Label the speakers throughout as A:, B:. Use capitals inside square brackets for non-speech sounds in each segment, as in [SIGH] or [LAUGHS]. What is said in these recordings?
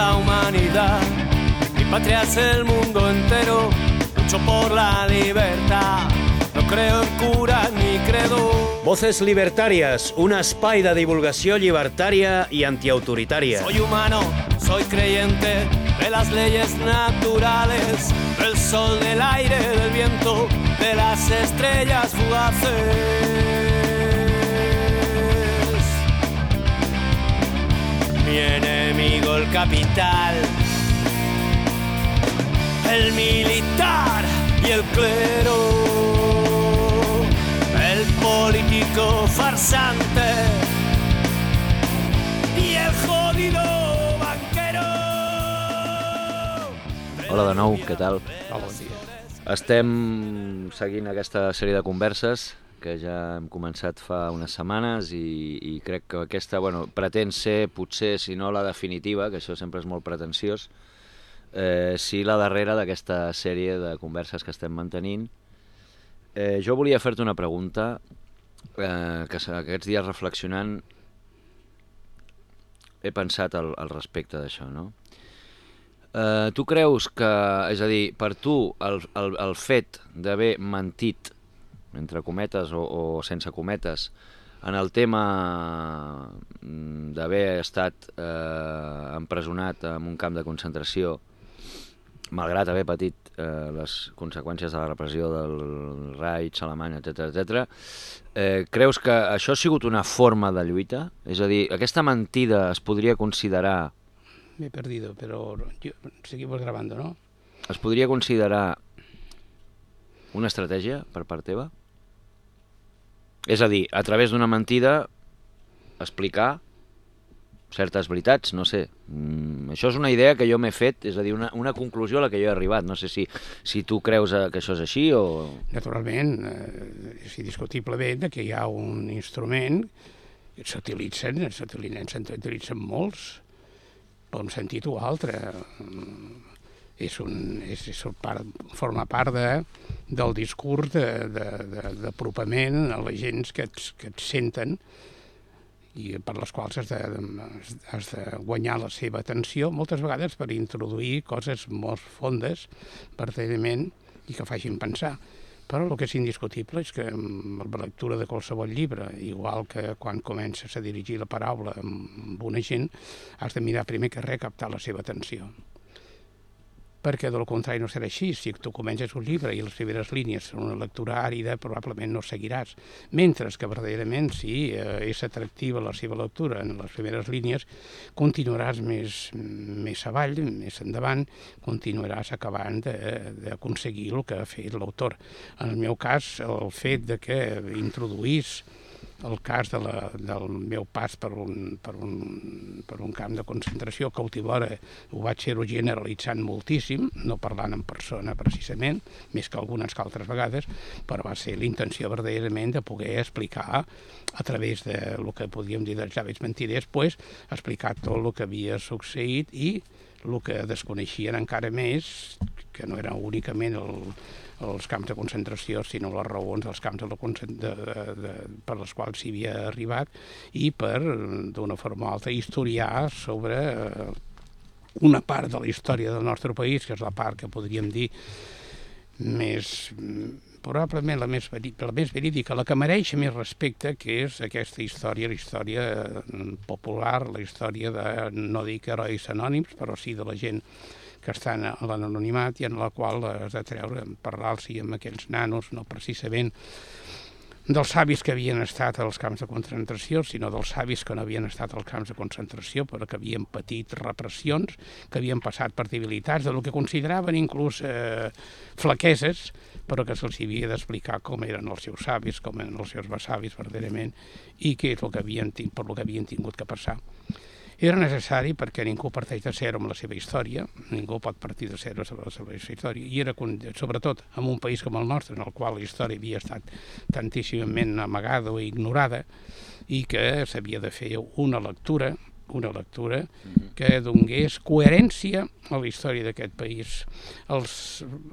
A: la humanidad. Mi patria es el mundo entero, lucho por la libertad. No creo en cura ni credo.
B: Voces Libertàries, un espai de divulgació llibertària i antiautoritària.
A: Soy humano, soy creyente de las leyes naturales, del sol, del aire, del viento, de las estrellas fugaces. Mi enemigo el capital, el militar y el clero, el político farsante y el jodido banquero.
B: Hola de nou, què tal?
C: Bon dia.
B: Estem seguint aquesta sèrie de converses que ja hem començat fa unes setmanes i, i crec que aquesta bueno, pretén ser, potser, si no la definitiva, que això sempre és molt pretensiós, eh, sí la darrera d'aquesta sèrie de converses que estem mantenint. Eh, jo volia fer-te una pregunta eh, que aquests dies reflexionant he pensat al, al respecte d'això, no? Eh, tu creus que, és a dir, per tu el, el, el fet d'haver mentit, entre cometes o, o sense cometes, en el tema mm, d'haver estat eh, empresonat en un camp de concentració, malgrat haver patit eh, les conseqüències de la repressió del Reich, Alemany, etc etc. Eh, creus que això ha sigut una forma de lluita? És a dir, aquesta mentida es podria considerar
C: Me he perdido, pero yo- seguimos grabando, ¿no?
B: Es podria considerar una estratègia per part teva? És a dir, a través d'una mentida explicar certes veritats, no sé. Mm, això és una idea que jo m'he fet, és a dir, una, una conclusió a la que jo he arribat. No sé si, si tu creus eh, que això és així o...
C: Naturalment, eh, és indiscutiblement que hi ha un instrument que s'utilitzen, s'utilitzen, molts, per un sentit o altre. Mm, És un, és, és part, forma part de, del discurs de- de- de- d'apropament a la gent que et, que et senten i per les quals has de, has de guanyar la seva atenció, moltes vegades per introduir coses molt fondes, verdaderament, i que facin pensar. Però el que és indiscutible és que amb la lectura de qualsevol llibre, igual que quan comences a dirigir la paraula amb una gent, has de mirar primer que res captar la seva atenció perquè del contrari no serà així. Si tu comences un llibre i les primeres línies són una lectura àrida, probablement no seguiràs. Mentre que verdaderament, si eh, és atractiva la seva lectura en les primeres línies, continuaràs més, més avall, més endavant, continuaràs acabant d'aconseguir el que ha fet l'autor. En el meu cas, el fet de que introduís el cas de la, del meu pas per un, per, un, per un camp de concentració cautivora ho vaig ser generalitzant moltíssim, no parlant en persona precisament, més que algunes que altres vegades, però va ser la intenció verdaderament de poder explicar a través de lo que podíem dir dels llavis mentirers, pues, explicar tot el que havia succeït i el que desconeixien encara més, que no era únicament el, els camps de concentració, sinó les raons dels camps de la de, de, per les quals s'hi havia arribat i per, d'una forma o altra, historiar sobre eh, una part de la història del nostre país, que és la part que podríem dir més probablement la més, la més verídica, la que mereix més respecte, que és aquesta història, la història eh, popular, la història de, no dic herois anònims, però sí de la gent que estan a l'anonimat i en la qual has de treure, parlar-s'hi amb aquells nanos, no precisament dels savis que havien estat als camps de concentració, sinó dels savis que no havien estat als camps de concentració, però que havien patit repressions, que havien passat per debilitats, de lo que consideraven inclús eh, flaqueses, però que se'ls havia d'explicar com eren els seus savis, com eren els seus besavis verdaderament, i què és el que havien, per lo que havien tingut que passar. Era necessari perquè ningú parteix de zero amb la seva història, ningú pot partir de zero sobre la seva història, i era, sobretot, en un país com el nostre, en el qual la història havia estat tantíssimament amagada o ignorada, i que s'havia de fer una lectura una lectura que donés coherència a la història d'aquest país. Els,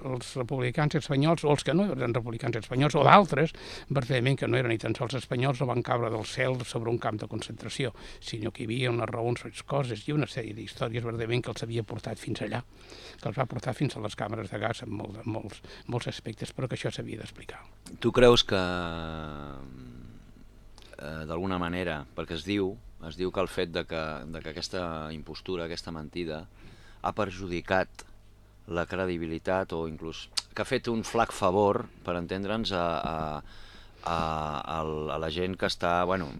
C: els republicans espanyols, o els que no eren republicans espanyols, o d'altres, verdaderament que no eren ni tan sols espanyols, no van caure del cel sobre un camp de concentració, sinó que hi havia unes raons, unes coses i una sèrie d'històries verdaderament que els havia portat fins allà, que els va portar fins a les càmeres de gas en, molt, en molts, molts aspectes, però que això s'havia d'explicar.
B: Tu creus que, eh, d'alguna manera, perquè es diu, es diu que el fet de que, de que aquesta impostura, aquesta mentida, ha perjudicat la credibilitat o inclús que ha fet un flac favor, per entendre'ns, a, a, a, a, la gent que està, bueno,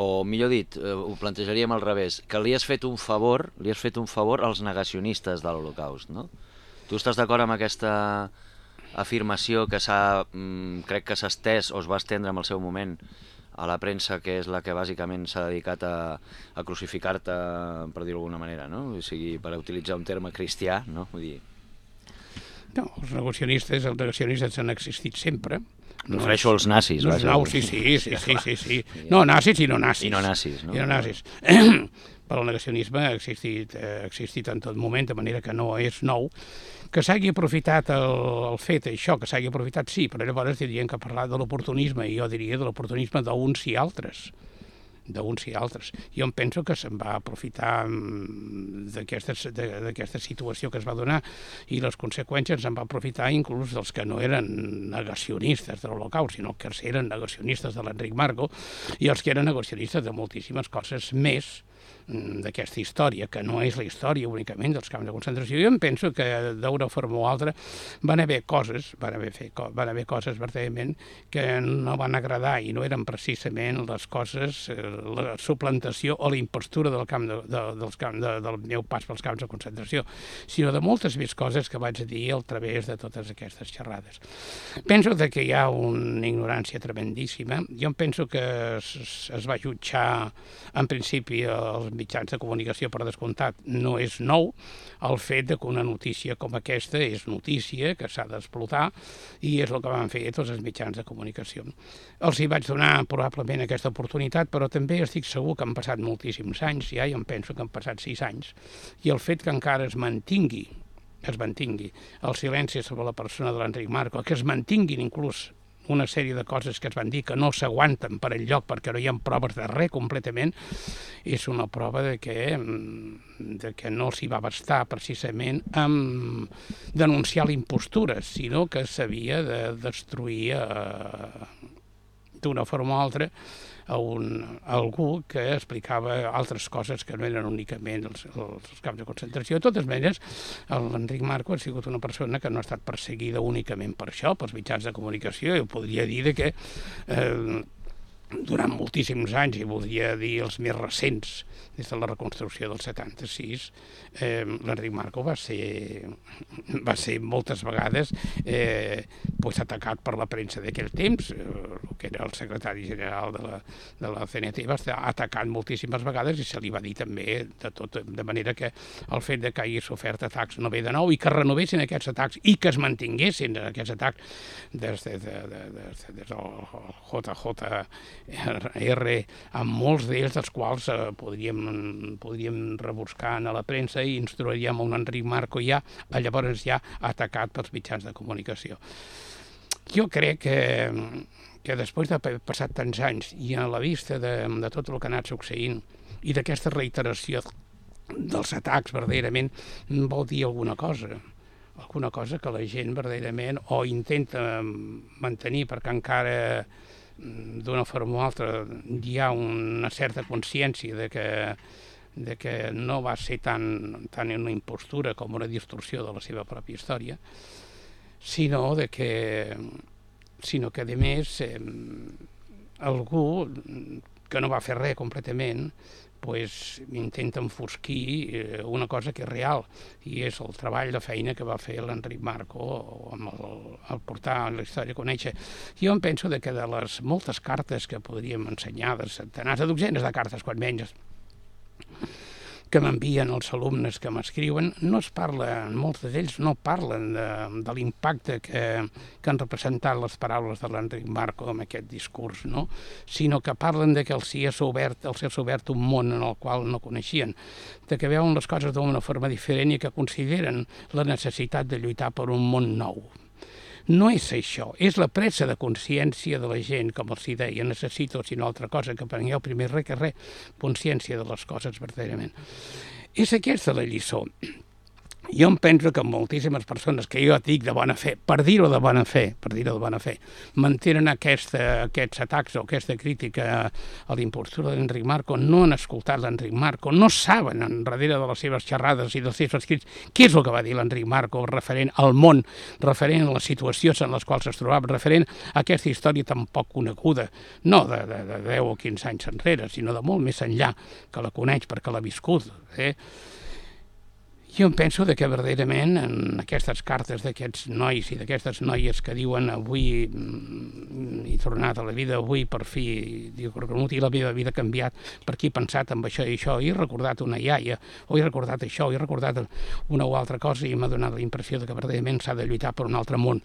B: o millor dit, eh, ho plantejaríem al revés, que li has fet un favor, li has fet un favor als negacionistes de l'Holocaust, no? Tu estàs d'acord amb aquesta afirmació que s'ha, mm, crec que s'ha estès o es va estendre en el seu moment a la premsa, que és la que bàsicament s'ha dedicat a, a crucificar-te, per dir-ho d'alguna manera, no? O sigui, per utilitzar un terme cristià, no? Vull dir,
C: No, els negacionistes, els negacionistes han existit sempre.
B: no refereixo als nazis,
C: No,
B: vaja.
C: no, sí, sí, sí, sí, sí, sí. No, nazis i no nazis.
B: I no nazis, no?
C: I no nazis. [CLEARS THROAT] Però el negacionisme ha existit, ha existit en tot moment, de manera que no és nou. Que s'hagi aprofitat el, el fet, això, que s'hagi aprofitat, sí, però llavors dirien que parlar de l'oportunisme, i jo diria de l'oportunisme d'uns i altres d'uns i altres. Jo em penso que se'n va aprofitar mm, d'aquesta situació que es va donar i les conseqüències se'n va aprofitar inclús dels que no eren negacionistes de l'Holocaust, sinó que eren negacionistes de l'Enric Marco i els que eren negacionistes de moltíssimes coses més d'aquesta història, que no és la història únicament dels camps de concentració. Jo em penso que d'una forma o altra van haver coses, van haver, co- van haver coses verdaderament que no van agradar i no eren precisament les coses, eh, la suplantació o la impostura del camp de, de, dels camp de, del meu pas pels camps de concentració, sinó de moltes més coses que vaig dir al través de totes aquestes xerrades. Penso que hi ha una ignorància tremendíssima. Jo em penso que es, es va jutjar en principi els mitjans de comunicació per descomptat. No és nou el fet de que una notícia com aquesta és notícia, que s'ha d'explotar, i és el que van fer tots els mitjans de comunicació. Els hi vaig donar probablement aquesta oportunitat, però també estic segur que han passat moltíssims anys, ja, i em penso que han passat sis anys, i el fet que encara es mantingui es mantingui el silenci sobre la persona de l'Enric Marco, que es mantinguin inclús una sèrie de coses que es van dir que no s'aguanten per enlloc perquè no hi ha proves de res completament, és una prova de que, mm, de que no s'hi va bastar precisament amb denunciar l'impostura, sinó que s'havia de destruir eh, d'una forma o altra a, un, a algú que explicava altres coses que no eren únicament els, els camps de concentració. De totes maneres, l'Enric Marco ha sigut una persona que no ha estat perseguida únicament per això, pels mitjans de comunicació, i podria dir de que eh, durant moltíssims anys, i voldria dir els més recents, des de la reconstrucció del 76, eh, l'Enric Marco va ser, va ser moltes vegades eh, pues, atacat per la premsa d'aquell temps, eh, que era el secretari general de la, de la CNT va estar atacat moltíssimes vegades i se li va dir també de tot, de manera que el fet de que hagi sofert atacs no ve de nou i que renovessin aquests atacs i que es mantinguessin aquests atacs des, de, de, de, de, des del JJR, amb molts d'ells dels quals eh, podríem, podríem rebuscar a la premsa i ens trobaríem un Enric Marco ja, llavors ja atacat pels mitjans de comunicació. Jo crec que, que després d'haver passat tants anys i a la vista de, de tot el que ha anat succeint i d'aquesta reiteració dels atacs verdaderament vol dir alguna cosa alguna cosa que la gent verdaderament o intenta mantenir perquè encara d'una forma o altra hi ha una certa consciència de que, de que no va ser tan, tan una impostura com una distorsió de la seva pròpia història, sinó de que, sinó que a més eh, algú que no va fer res completament pues, intenta enfosquir eh, una cosa que és real i és el treball de feina que va fer l'Enric Marco amb el, el portar la història a conèixer. Jo em penso de que de les moltes cartes que podríem ensenyar, de centenars, de dotzenes de cartes, quan menys, que m'envien els alumnes que m'escriuen, no es parla, molts d'ells no parlen de, de l'impacte que, que han representat les paraules de l'Enric Marco amb aquest discurs, no? sinó que parlen de que els hi és obert, els és obert un món en el qual no coneixien, de que veuen les coses d'una forma diferent i que consideren la necessitat de lluitar per un món nou. No és això, és la pressa de consciència de la gent, com els deia, necessito, si no altra cosa, que prengueu primer res que res, consciència de les coses verdaderament. És aquesta la lliçó. Jo em penso que moltíssimes persones que jo dic de bona fe, per dir-ho de bona fe, per dir-ho de bona fe, mantenen aquesta, aquests atacs o aquesta crítica a l'impostura d'Enric Marco, no han escoltat l'Enric Marco, no saben, en darrere de les seves xerrades i dels seus escrits, què és el que va dir l'Enric Marco referent al món, referent a les situacions en les quals es trobava, referent a aquesta història tan poc coneguda, no de, de, de 10 o 15 anys enrere, sinó de molt més enllà, que la coneix perquè l'ha viscut. Eh? Jo em penso de que verdaderament en aquestes cartes d'aquests nois i d'aquestes noies que diuen avui mm, he tornat a la vida, avui per fi diu i la meva vida ha canviat perquè he pensat en això i això, he recordat una iaia, o he recordat això, he recordat una o altra cosa i m'ha donat la impressió de que verdaderament s'ha de lluitar per un altre món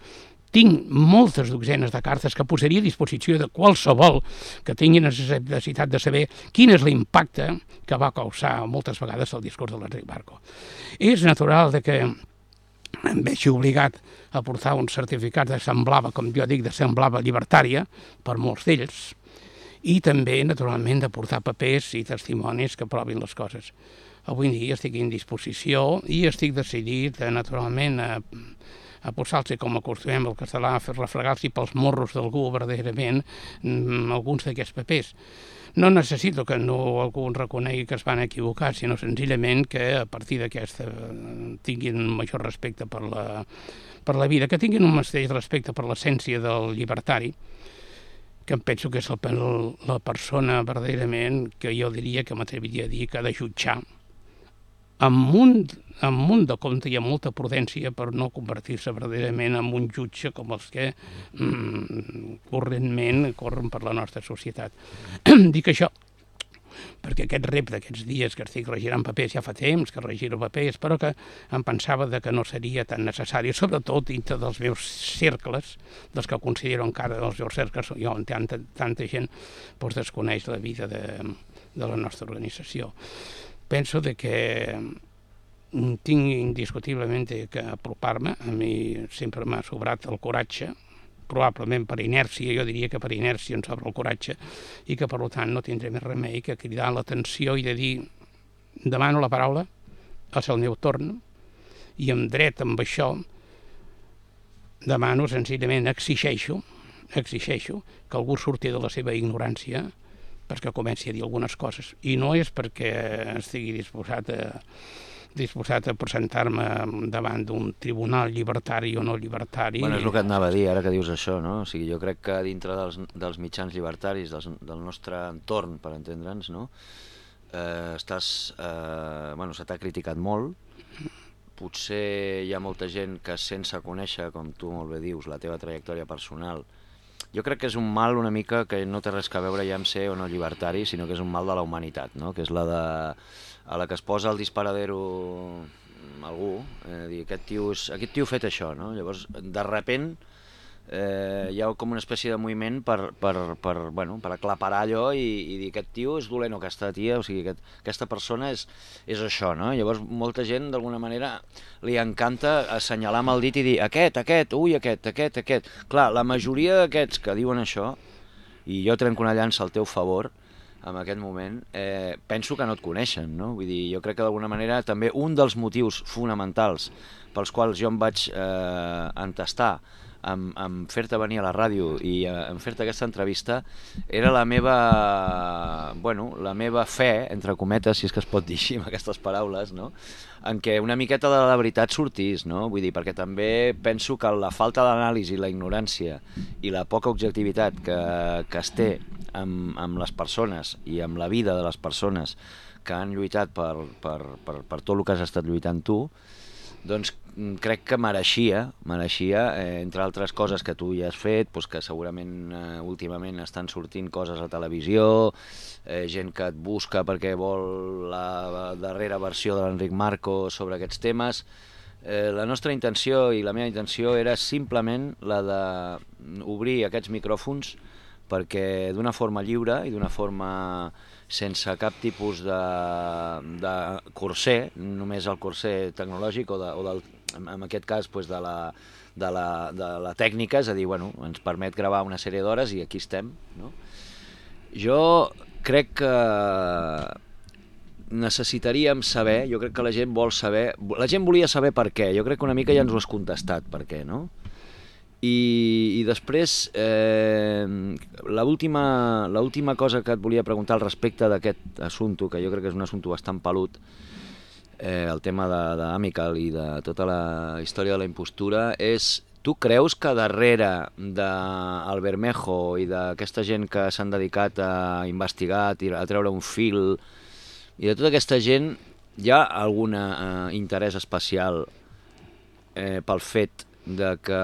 C: tinc moltes dotzenes de cartes que posaria a disposició de qualsevol que tingui necessitat de saber quin és l'impacte que va causar moltes vegades el discurs de l'Enric Barco. És natural de que em vegi obligat a portar un certificat de semblava, com jo dic, de semblava llibertària, per molts d'ells, i també, naturalment, de portar papers i testimonis que provin les coses. Avui dia estic en disposició i estic decidit, eh, naturalment, a a posar-los, com acostumem el català, a fer refregar-los pels morros d'algú verdaderament mm, alguns d'aquests papers. No necessito que no algú reconegui que es van equivocar, sinó senzillament que a partir d'aquesta tinguin un major respecte per la, per la vida, que tinguin un mateix respecte per l'essència del llibertari, que em penso que és el, la persona verdaderament que jo diria que m'atreviria a dir que ha de jutjar amb un, amb un de compte i amb molta prudència per no convertir-se verdaderament en un jutge com els que mm, correntment corren per la nostra societat. [CLEARS THROAT] Dic això perquè aquest rep d'aquests dies que estic regirant papers ja fa temps que regiro papers, però que em pensava de que no seria tan necessari, sobretot dintre dels meus cercles, dels que considero encara els meus cercles, jo en tanta, tanta gent doncs, desconeix la vida de, de la nostra organització penso de que mm, tinc indiscutiblement que apropar-me, a mi sempre m'ha sobrat el coratge, probablement per inèrcia, jo diria que per inèrcia em sobra el coratge, i que per tant no tindré més remei que cridar l'atenció i de dir demano la paraula, és el meu torn, i amb dret amb això demano senzillament, exigeixo, exigeixo que algú surti de la seva ignorància perquè comenci a dir algunes coses. I no és perquè estigui disposat a, disposat a presentar-me davant d'un tribunal llibertari o no llibertari.
B: Bueno, és el que et anava a dir, ara que dius això, no? O sigui, jo crec que dintre dels, dels mitjans llibertaris, dels, del nostre entorn, per entendre'ns, no? Eh, estàs... Eh, bueno, se t'ha criticat molt, potser hi ha molta gent que sense conèixer, com tu molt bé dius, la teva trajectòria personal, jo crec que és un mal una mica que no té res a veure ja amb ser o no llibertari, sinó que és un mal de la humanitat, no? que és la de a la que es posa el disparadero algú, eh, dir, aquest tio, és, aquest tio ha fet això, no? Llavors, de repent, eh, hi ha com una espècie de moviment per, per, per, bueno, per aclaparar allò i, i dir aquest tio és dolent o aquesta tia, o sigui, aquest, aquesta persona és, és això, no? Llavors molta gent d'alguna manera li encanta assenyalar amb el dit i dir aquest, aquest, ui, aquest, aquest, aquest. Clar, la majoria d'aquests que diuen això, i jo trenco una llança al teu favor, en aquest moment, eh, penso que no et coneixen, no? Vull dir, jo crec que d'alguna manera també un dels motius fonamentals pels quals jo em vaig eh, entestar en, en fer-te venir a la ràdio i eh, en fer-te aquesta entrevista era la meva, bueno, la meva fe, entre cometes, si és que es pot dir així amb aquestes paraules, no? en què una miqueta de la veritat sortís, no? Vull dir, perquè també penso que la falta d'anàlisi, la ignorància i la poca objectivitat que, que es té amb, amb les persones i amb la vida de les persones que han lluitat per, per, per, per tot el que has estat lluitant tu, doncs mm, crec que mereixia, mereixia, eh, entre altres coses que tu ja has fet, doncs que segurament eh, últimament estan sortint coses a televisió, eh, gent que et busca perquè vol la darrera versió de l'Enric Marco sobre aquests temes. Eh, la nostra intenció i la meva intenció era simplement la d'obrir aquests micròfons perquè d'una forma lliure i d'una forma sense cap tipus de, de curser, només el curser tecnològic o, de, o del, en aquest cas pues, de, la, de, la, de la tècnica, és a dir, bueno, ens permet gravar una sèrie d'hores i aquí estem. No? Jo crec que necessitaríem saber, jo crec que la gent vol saber, la gent volia saber per què, jo crec que una mica ja ens ho has contestat per què, no? I, i després, eh, l'última cosa que et volia preguntar al respecte d'aquest assumpte, que jo crec que és un assumpte bastant pelut, eh, el tema d'Amical i de tota la història de la impostura, és tu creus que darrere del Bermejo i d'aquesta gent que s'han dedicat a investigar, a treure un fil, i de tota aquesta gent, hi ha algun eh, interès especial eh, pel fet de que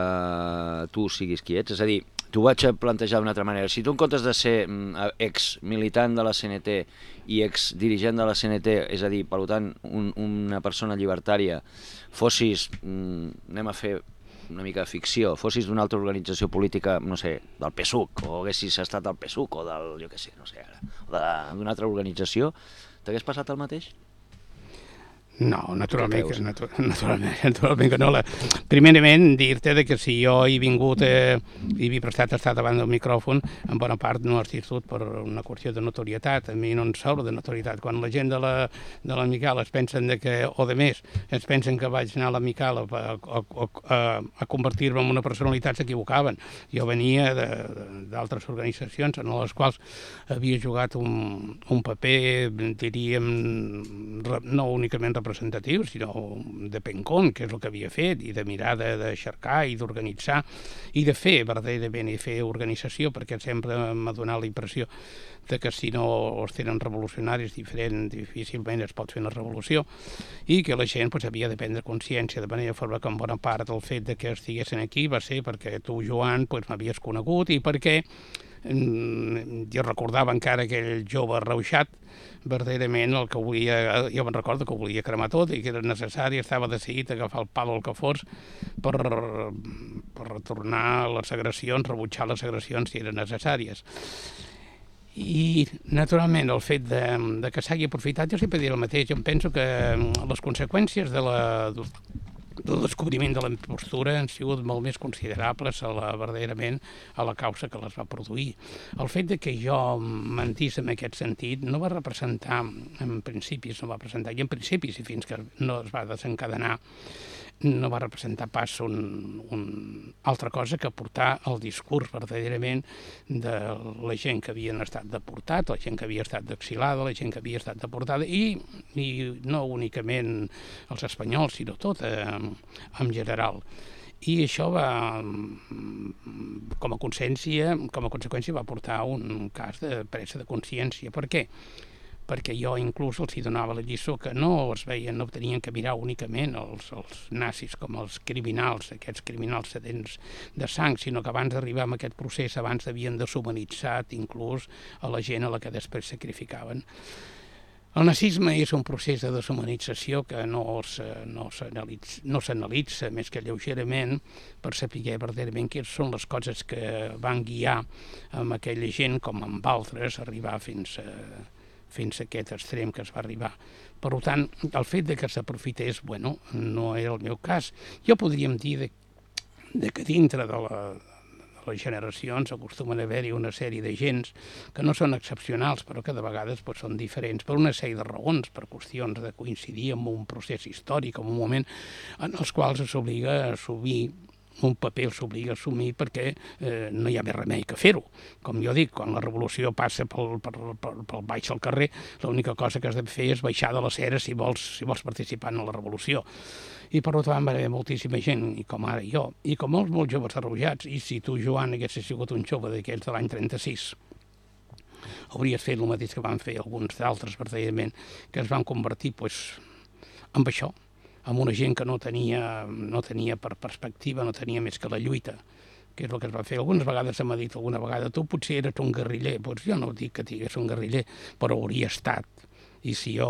B: tu siguis qui ets? És a dir, t'ho vaig a plantejar d'una altra manera. Si tu en comptes de ser mm, ex-militant de la CNT i ex-dirigent de la CNT, és a dir, per tant, un, una persona llibertària, fossis, mm, anem a fer una mica de ficció, fossis d'una altra organització política, no sé, del PSUC, o haguessis estat al PSUC, o del, jo què sé, no sé d'una altra organització, t'hagués passat el mateix?
C: No, naturalment que, natu [LAUGHS] naturalment, naturalment que no. La... Primerament, dir-te que si jo he vingut eh, i he prestat estar davant del micròfon, en bona part no ha sigut per una qüestió de notorietat. A mi no em sobra de notorietat. Quan la gent de la, de la Mical es pensen de que, o de més, es pensen que vaig anar a la Mical a, a, a, a convertir-me en una personalitat, s'equivocaven. Jo venia d'altres organitzacions en les quals havia jugat un, un paper, diríem, no únicament representatiu, sinó de pencon, que és el que havia fet, i de mirar de, de cercar i d'organitzar, i de fer verdaderament, i fer organització, perquè sempre m'ha donat la impressió de que si no els tenen revolucionaris diferent, difícilment es pot fer una revolució, i que la gent pues, havia de prendre consciència, de manera forma que en bona part del fet de que estiguessin aquí va ser perquè tu, Joan, pues, m'havies conegut i perquè mm, jo recordava encara aquell jove reuixat verdaderament el que volia, jo me'n recordo que volia cremar tot i que era necessari, estava decidit a agafar el pal al que fos per, per retornar les agressions, rebutjar les agressions si eren necessàries. I, naturalment, el fet de, de que s'hagi aprofitat, jo sempre diré el mateix, jo penso que les conseqüències de la, del descobriment de la postura han sigut molt més considerables a la, verdaderament a la causa que les va produir. El fet de que jo mentís en aquest sentit no va representar, en principis no va presentar, i en principis, i fins que no es va desencadenar no va representar pas un, un altra cosa que portar el discurs verdaderament de la gent que havien estat deportat, la gent que havia estat exilada, la gent que havia estat deportada, i, i no únicament els espanyols, sinó tot eh, en general i això va, com a consciència, com a conseqüència va portar un cas de presa de consciència. Per què? Perquè jo inclús els hi donava la lliçó que no es veien, no tenien que mirar únicament els, els nazis com els criminals, aquests criminals sedents de sang, sinó que abans d'arribar a aquest procés, abans havien deshumanitzat inclús a la gent a la que després sacrificaven. El nazisme és un procés de deshumanització que no s'analitza no s'analitza més que lleugerament per saber verdaderament quines són les coses que van guiar amb aquella gent com amb altres arribar fins a, fins a aquest extrem que es va arribar. Per tant, el fet de que s'aprofités, bueno, no era el meu cas. Jo podríem dir de, de que dintre de, la, les generacions acostumen a haver-hi una sèrie de gens que no són excepcionals, però que de vegades pues, són diferents per una sèrie de raons, per qüestions de coincidir amb un procés històric, en un moment en els quals s'obliga a assumir un paper s'obliga a assumir perquè eh, no hi ha més remei que fer-ho. Com jo dic, quan la revolució passa pel, pel, pel, pel baix del carrer, l'única cosa que has de fer és baixar de la cera si vols, si vols participar en la revolució. I per tant va haver moltíssima gent, i com ara jo, i com molts, molts joves arrojats, i si tu, Joan, haguessis sigut un jove d'aquells de l'any 36, hauries fet el mateix que van fer alguns d'altres, verdaderament, que es van convertir pues, en això, amb una gent que no tenia, no tenia per perspectiva, no tenia més que la lluita que és el que es va fer. Algunes vegades se m'ha dit alguna vegada, tu potser eres un guerriller, doncs jo no dic que digués un guerriller, però hauria estat. I si jo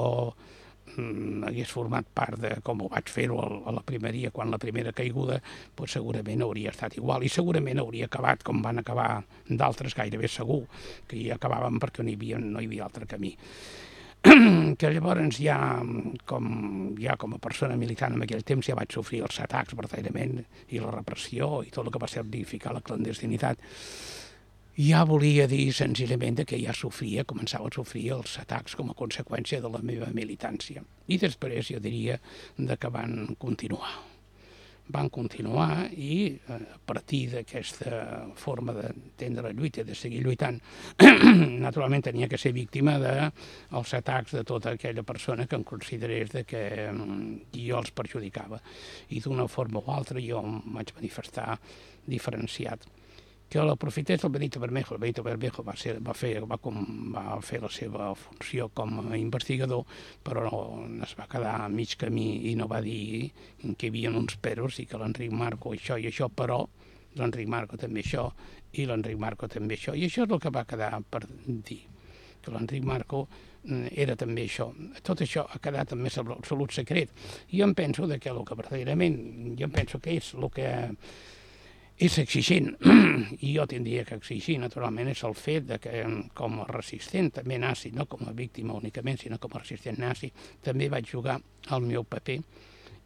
C: mm, hagués format part de com ho vaig fer-ho a la primeria, quan la primera caiguda, doncs segurament hauria estat igual i segurament hauria acabat com van acabar d'altres, gairebé segur, que hi acabàvem perquè no hi havia, no hi havia altre camí. [CLEARS THROAT] que llavors ja com, ja com a persona militant en aquell temps ja vaig sofrir els atacs verdaderament i la repressió i tot el que va significar la clandestinitat ja volia dir senzillament que ja sofria, començava a sofrir els atacs com a conseqüència de la meva militància. I després jo diria de que van continuar van continuar i eh, a partir d'aquesta forma d'entendre la lluita, de seguir lluitant, [CLEARS THROAT] naturalment tenia que ser víctima dels atacs de tota aquella persona que em considerés de que mm, jo els perjudicava. I d'una forma o altra jo em vaig manifestar diferenciat que l'aprofités el Benito Bermejo. El Benito Bermejo va, ser, va, fer, va, com, va fer la seva funció com a investigador, però no, es va quedar a mig camí i no va dir que hi havia uns peros i que l'Enric Marco això i això, però l'Enric Marco també això i l'Enric Marco també això. I això és el que va quedar per dir, que l'Enric Marco mm, era també això. Tot això ha quedat en més absolut secret. I jo em penso que el que verdaderament, jo em penso que és el que és exigent, [CLEARS THROAT] i jo tindria que exigir, naturalment, és el fet de que com a resistent també nazi, no com a víctima únicament, sinó com a resistent nazi, també vaig jugar el meu paper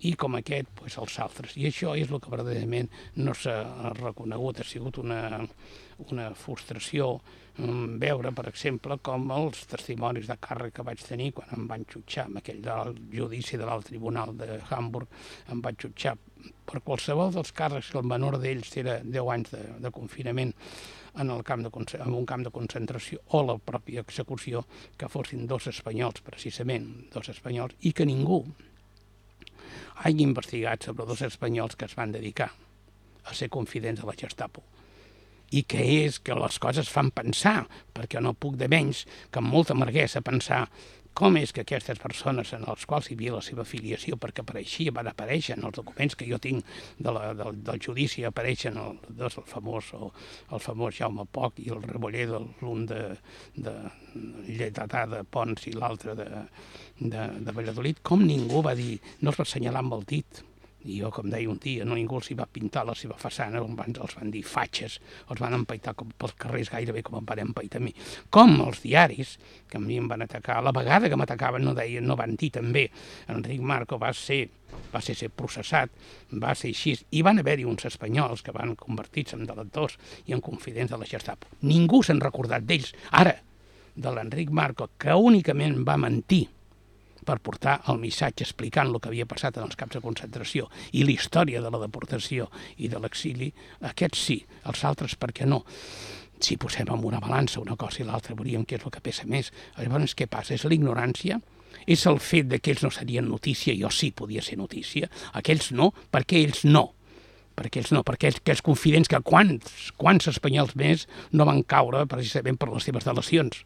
C: i com aquest, doncs, els altres. I això és el que verdaderament no s'ha reconegut, ha sigut una, una frustració mm, veure, per exemple, com els testimonis de càrrec que vaig tenir quan em van jutjar amb aquell del judici de l'alt tribunal de Hamburg, em vaig jutjar per qualsevol dels càrrecs, que el menor d'ells era 10 anys de, de confinament en, el camp de, en un camp de concentració o la pròpia execució, que fossin dos espanyols, precisament, dos espanyols, i que ningú hagi investigat sobre dos espanyols que es van dedicar a ser confidents de la Gestapo. I que és que les coses fan pensar, perquè no puc de menys que amb molta marguesa pensar com és que aquestes persones en els quals hi havia la seva filiació, perquè apareixia, van aparèixer en els documents que jo tinc de la, del, del judici, apareixen el, dos, el famós, el, el famós Jaume Poc i el Reboller, l'un de, de Lletratà de Pons i l'altre de, de, de Valladolid, com ningú va dir, no es va assenyalar amb el dit, i jo, com deia un dia, no ningú els hi va pintar la seva façana, els van, els van dir fatxes, els van empaitar com pels carrers gairebé com em van empaitar a mi. Com els diaris, que a mi em van atacar, la vegada que m'atacaven no deien, no van dir també, Enric Marco va ser va ser, ser processat, va ser així, i van haver-hi uns espanyols que van convertir-se en delators i en confidents de la Gestapo. Ningú s'han recordat d'ells. Ara, de l'Enric Marco, que únicament va mentir per portar el missatge explicant el que havia passat en els camps de concentració i la història de la deportació i de l'exili, aquests sí, els altres per què no? Si posem en una balança una cosa i l'altra veuríem què és el que pesa més. Llavors, què passa? És l'ignorància? És el fet que ells no serien notícia, jo sí podia ser notícia, aquells no, perquè ells no perquè ells no, perquè ells, aquells confidents que quants, quants espanyols més no van caure precisament per les seves delacions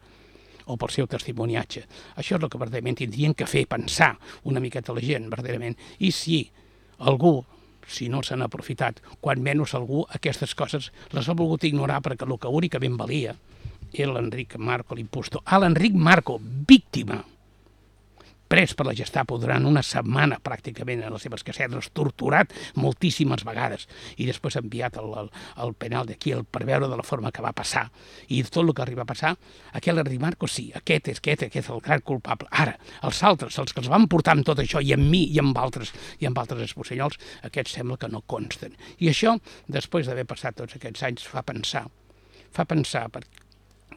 C: o pel seu testimoniatge. Això és el que verdaderament tindrien que fer pensar una miqueta la gent, verdaderament. I si algú si no s'han aprofitat, quan menys algú aquestes coses les ha volgut ignorar perquè el que únicament valia era l'Enric Marco, l'impostor. Ah, l'Enric Marco, víctima pres per la Gestapo durant una setmana pràcticament en les seves casetes, torturat moltíssimes vegades i després enviat al, al, al penal d'aquí per veure de la forma que va passar i tot el que arriba a passar, aquell Enric Marcos sí, aquest és, aquest, aquest és el gran culpable. Ara, els altres, els que els van portar amb tot això i amb mi i amb altres i amb altres esposenyols, aquests sembla que no consten. I això, després d'haver passat tots aquests anys, fa pensar, fa pensar, perquè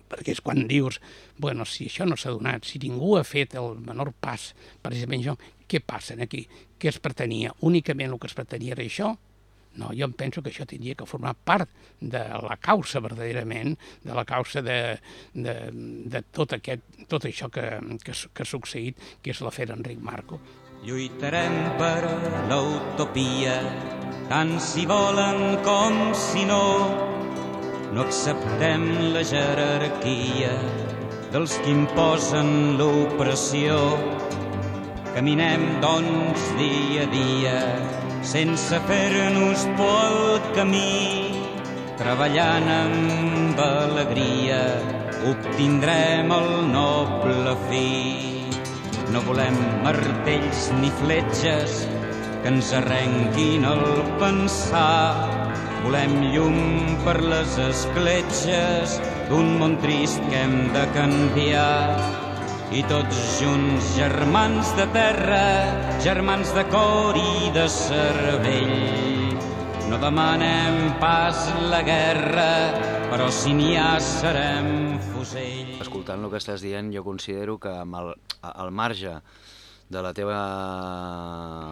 C: perquè és quan dius, bueno, si això no s'ha donat, si ningú ha fet el menor pas, precisament això, què passa aquí? Què es pretenia? Únicament el que es pretenia era això? No, jo em penso que això tindria que formar part de la causa, verdaderament, de la causa de, de, de tot, aquest, tot això que, que, que ha succeït, que és l'afer Enric Marco.
D: Lluitarem per l'utopia, tant si volen com si no, no acceptem la jerarquia dels que imposen l'opressió. Caminem, doncs, dia a dia, sense fer-nos por al camí, treballant amb alegria, obtindrem el noble fi. No volem martells ni fletxes que ens arrenquin el pensar. Volem llum per les escletxes d'un món trist que hem de canviar. I tots junts, germans de terra, germans de cor i de cervell, no demanem pas la guerra, però si n'hi ha serem fusell.
B: Escoltant el que estàs dient, jo considero que amb el, al marge de la teva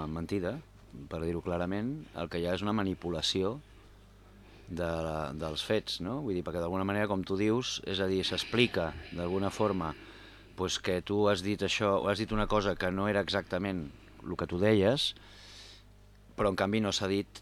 B: mentida, per dir-ho clarament, el que hi ha és una manipulació de, dels fets, no? Vull dir, perquè d'alguna manera, com tu dius, és a dir, s'explica d'alguna forma pues, que tu has dit això, o has dit una cosa que no era exactament el que tu deies, però en canvi no s'ha dit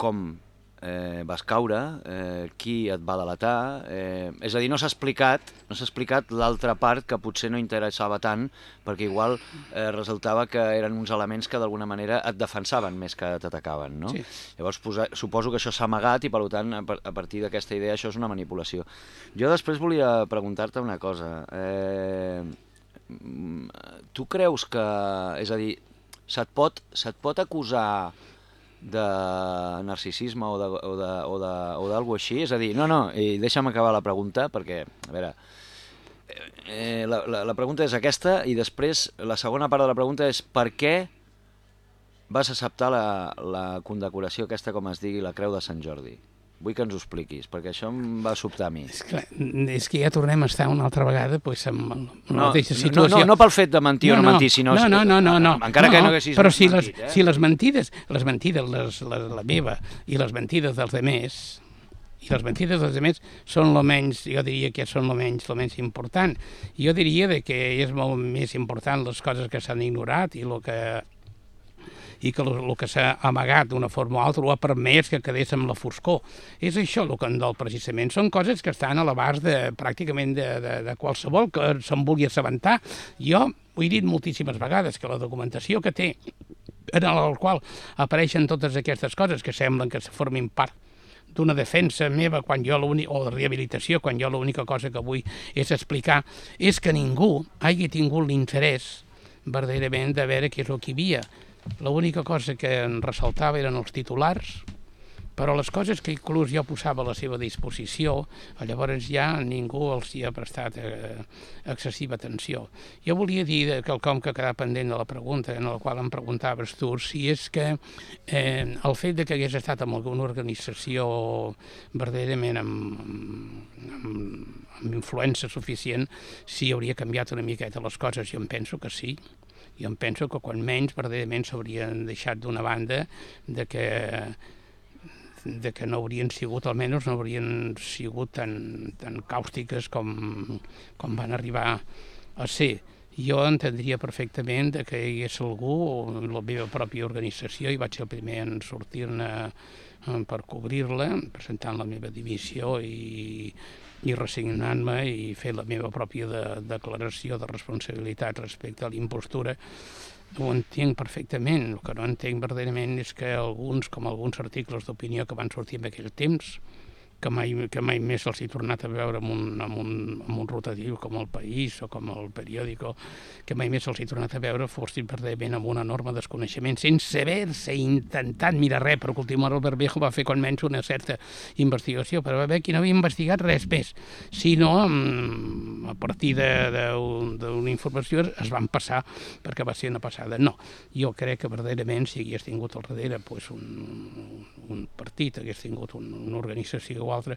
B: com eh, vas caure, eh, qui et va delatar... Eh, és a dir, no s'ha explicat no s'ha explicat l'altra part que potser no interessava tant, perquè igual eh, resultava que eren uns elements que d'alguna manera et defensaven més que t'atacaven, no?
C: Sí.
B: Llavors posa, suposo que això s'ha amagat i per tant a, a partir d'aquesta idea això és una manipulació. Jo després volia preguntar-te una cosa. Eh, tu creus que, és a dir, se't pot, se't pot acusar de narcisisme o d'alguna o de, o de, o d'algú així? És a dir, no, no, i deixa'm acabar la pregunta perquè, a veure, eh, la, la, la pregunta és aquesta i després la segona part de la pregunta és per què vas acceptar la, la condecoració aquesta, com es digui, la Creu de Sant Jordi? Vull que ens ho expliquis, perquè això em va sobtar a mi.
C: És que, és que ja tornem a estar una altra vegada pues, en la
B: No,
C: mateixa
B: no,
C: situació.
B: no, no pel fet de mentir o no mentir, sinó...
C: No, no, no, no, no.
B: Encara
C: no,
B: que no haguessis
C: però si
B: mentit,
C: les,
B: eh?
C: si les mentides, les mentides, les, les, la meva i les mentides dels demés, i les mentides dels demés són lo menys, jo diria que són lo menys, lo menys important. Jo diria de que és molt més important les coses que s'han ignorat i el que i que el que s'ha amagat d'una forma o altra ho ha permès que quedés amb la foscor. És això el del precisament. Són coses que estan a l'abast de, pràcticament de, de, de qualsevol que se'n vulgui assabentar. Jo ho he dit moltíssimes vegades, que la documentació que té en el qual apareixen totes aquestes coses que semblen que se formin part d'una defensa meva quan jo o de rehabilitació quan jo l'única cosa que vull és explicar és que ningú hagi tingut l'interès verdaderament de veure què és el que hi havia L'única cosa que en ressaltava eren els titulars, però les coses que inclús jo posava a la seva disposició, llavors ja ningú els hi ha prestat eh, excessiva atenció. Jo volia dir que quelcom que quedava pendent de la pregunta, en la qual em preguntaves tu, si és que eh, el fet de que hagués estat en alguna organització verdaderament amb, amb, amb influència suficient, si hauria canviat una miqueta les coses, jo em penso que sí jo em penso que quan menys verdaderament s'haurien deixat d'una banda de que de que no haurien sigut, almenys no haurien sigut tan, tan càustiques com, com van arribar a ser. Jo entendria perfectament que hi hagués algú, la meva pròpia organització, i vaig ser el primer en sortir-ne eh, per cobrir-la, presentant la meva dimissió i, i resignant-me i fer la meva pròpia de, declaració de responsabilitat respecte a l'impostura, ho entenc perfectament. El que no entenc verdaderament és que alguns, com alguns articles d'opinió que van sortir en aquell temps, que mai, que mai més els he tornat a veure amb un, amb, un, amb un rotatiu com el País o com el periòdico, que mai més els he tornat a veure fossin verdaderament amb un enorme desconeixement, sense haver-se intentat mirar res, perquè últimament el Bermejo va fer quan menys una certa investigació, però va veure que no havia investigat res més, sinó a partir d'una informació es van passar perquè va ser una passada. No, jo crec que verdaderament si hagués tingut al darrere pues, un, un partit, hagués tingut un, una organització o altre,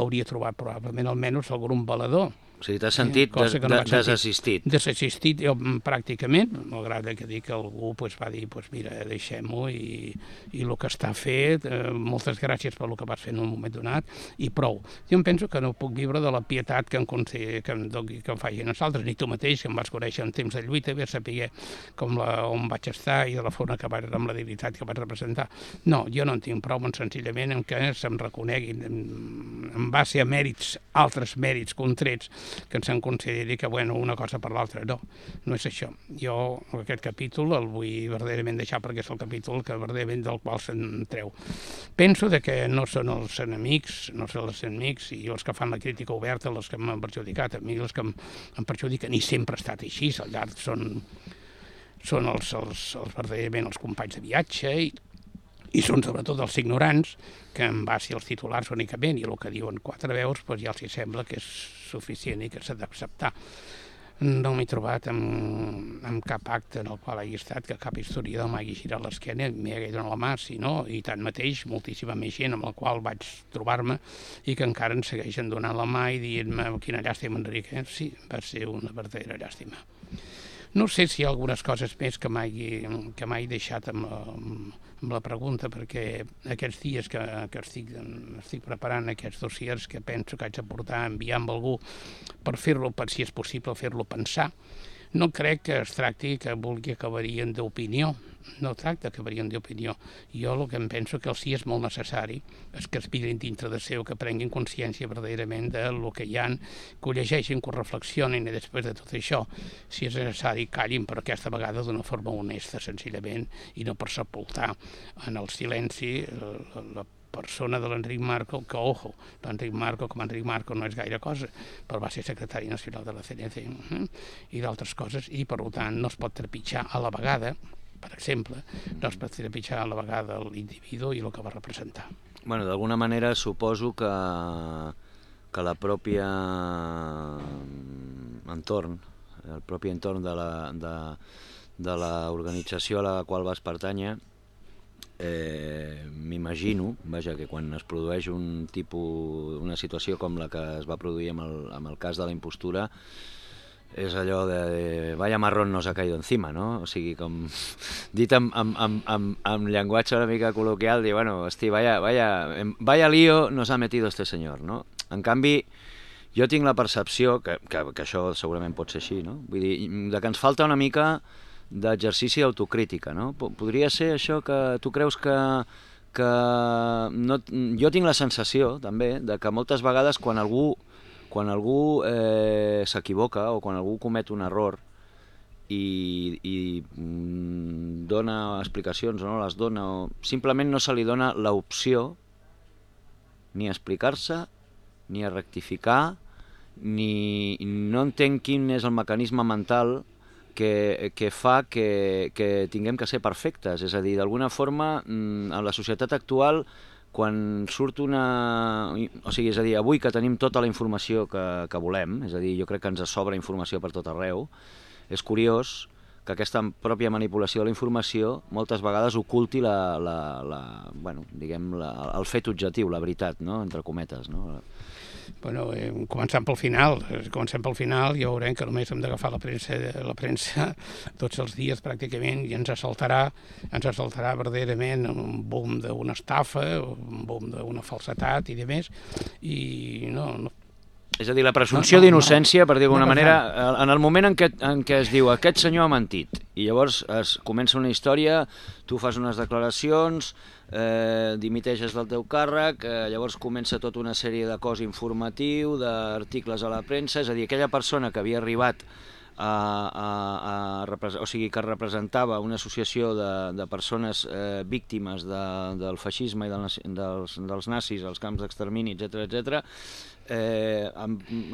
C: hauria trobat probablement almenys algun valedor.
B: O sigui, t'has sentit
C: Cosa que no sentir.
B: desassistit.
C: Desassistit, jo, mm, pràcticament, malgrat que dir que algú pues, va dir, pues, mira, deixem-ho i, i el que està fet, eh, moltes gràcies per el que vas fer en un moment donat, i prou. Jo em penso que no puc viure de la pietat que em, que em, doni, que em facin els altres, ni tu mateix, que em vas conèixer en temps de lluita, bé saber com la, on vaig estar i de la forma que vaig, amb la dignitat que vaig representar. No, jo no en tinc prou, en senzillament en què se'm reconeguin en base a mèrits, altres mèrits contrets, que ens en consideri que, bueno, una cosa per l'altra. No, no és això. Jo aquest capítol el vull verdaderament deixar perquè és el capítol que verdaderament del qual se'n treu. Penso de que no són els enemics, no són els enemics, i els que fan la crítica oberta, els que m'han perjudicat, a mi els que em, perjudiquen, i sempre ha estat així, al llarg són són els, els, els verdaderament els companys de viatge i i són sobretot els ignorants, que en base als titulars únicament i el que diuen quatre veus, doncs ja els hi sembla que és suficient i que s'ha d'acceptar. No m'he trobat amb, amb cap acte en el qual hagi estat que cap historiador m'hagi girat l'esquena i m'hi donat la mà, sinó, i tanmateix, moltíssima més gent amb la qual vaig trobar-me i que encara ens segueixen donant la mà i dient-me quina llàstima, Enric. Eh? Sí, va ser una verdadera llàstima. No sé si hi ha algunes coses més que m'hagi deixat amb, amb, amb la pregunta, perquè aquests dies que, que estic, estic preparant aquests dossiers que penso que haig de portar, enviar amb algú per fer-lo, per si és possible fer-lo pensar, no crec que es tracti que vulgui que varien d'opinió, no tracta que varien d'opinió. Jo el que em penso que el sí és molt necessari és que es mirin dintre de seu, que prenguin consciència verdaderament de lo que hi han, que ho llegeixin, que ho reflexionin i després de tot això, si és necessari, callin, però aquesta vegada d'una forma honesta, senzillament, i no per sepultar en el silenci la, la persona de l'Enric Marco, que, ojo, l'Enric Marco, com Enric Marco no és gaire cosa, però va ser secretari nacional de la CNC eh? i d'altres coses, i per tant no es pot trepitjar a la vegada, per exemple, no es pot trepitjar a la vegada l'individu i el que va representar.
B: Bueno, d'alguna manera suposo que, que la pròpia entorn, el propi entorn de la, de, de l'organització a la qual vas pertànyer, eh, m'imagino, vaja, que quan es produeix un tipus, una situació com la que es va produir amb el, amb el cas de la impostura, és allò de, de vaya marrón nos ha caído encima, no? O sigui, com [LAUGHS] dit amb, amb, amb, amb, amb llenguatge una mica col·loquial, dir, bueno, hosti, vaya, vaya, vaya lío nos ha metido este senyor, no? En canvi, jo tinc la percepció, que, que, que això segurament pot ser així, no? Vull dir, de que ens falta una mica d'exercici d'autocrítica, no? Podria ser això que tu creus que, que no, jo tinc la sensació també de que moltes vegades quan algú quan algú eh, s'equivoca o quan algú comet un error i, i mm, dona explicacions o no les dona o simplement no se li dona l'opció ni a explicar-se ni a rectificar ni no entenc quin és el mecanisme mental que, que fa que, que tinguem que ser perfectes. És a dir, d'alguna forma, mm, en la societat actual, quan surt una... O sigui, és a dir, avui que tenim tota la informació que, que volem, és a dir, jo crec que ens sobra informació per tot arreu, és curiós que aquesta pròpia manipulació de la informació moltes vegades oculti la, la, la, bueno, diguem, la, el fet objectiu, la veritat, no? entre cometes. No?
C: Bueno, eh, començant pel final, eh, comencem pel final, ja veurem que només hem d'agafar la premsa, la premsa tots els dies pràcticament i ens assaltarà, ens assaltarà verdaderament un boom d'una estafa, un boom d'una falsetat i de més, i no, no,
B: és a dir, la presumpció no, no, d'innocència, per dir d'alguna no, manera, en el moment en què, en què es diu aquest senyor ha mentit, i llavors es comença una història, tu fas unes declaracions, eh, dimiteixes del teu càrrec, eh, llavors comença tota una sèrie de cos informatiu, d'articles a la premsa, és a dir, aquella persona que havia arribat a, a, a, o sigui, que representava una associació de, de persones eh, víctimes de, del feixisme i del, dels, dels nazis als camps d'extermini, etc etc eh,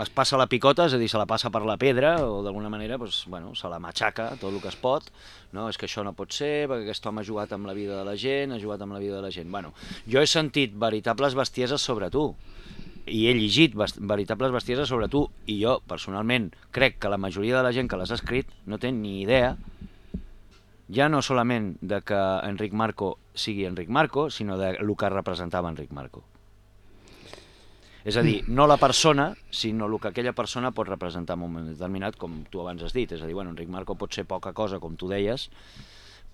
B: es passa la picota, és a dir, se la passa per la pedra, o d'alguna manera doncs, bueno, se la matxaca tot el que es pot, no? és que això no pot ser, perquè aquest home ha jugat amb la vida de la gent, ha jugat amb la vida de la gent. Bueno, jo he sentit veritables bestieses sobre tu, i he llegit veritables bestieses sobre tu, i jo, personalment, crec que la majoria de la gent que les ha escrit no té ni idea ja no solament de que Enric Marco sigui Enric Marco, sinó de el que representava Enric Marco. És a dir, no la persona, sinó el que aquella persona pot representar en un moment determinat, com tu abans has dit. És a dir, bueno, Enric Marco pot ser poca cosa, com tu deies,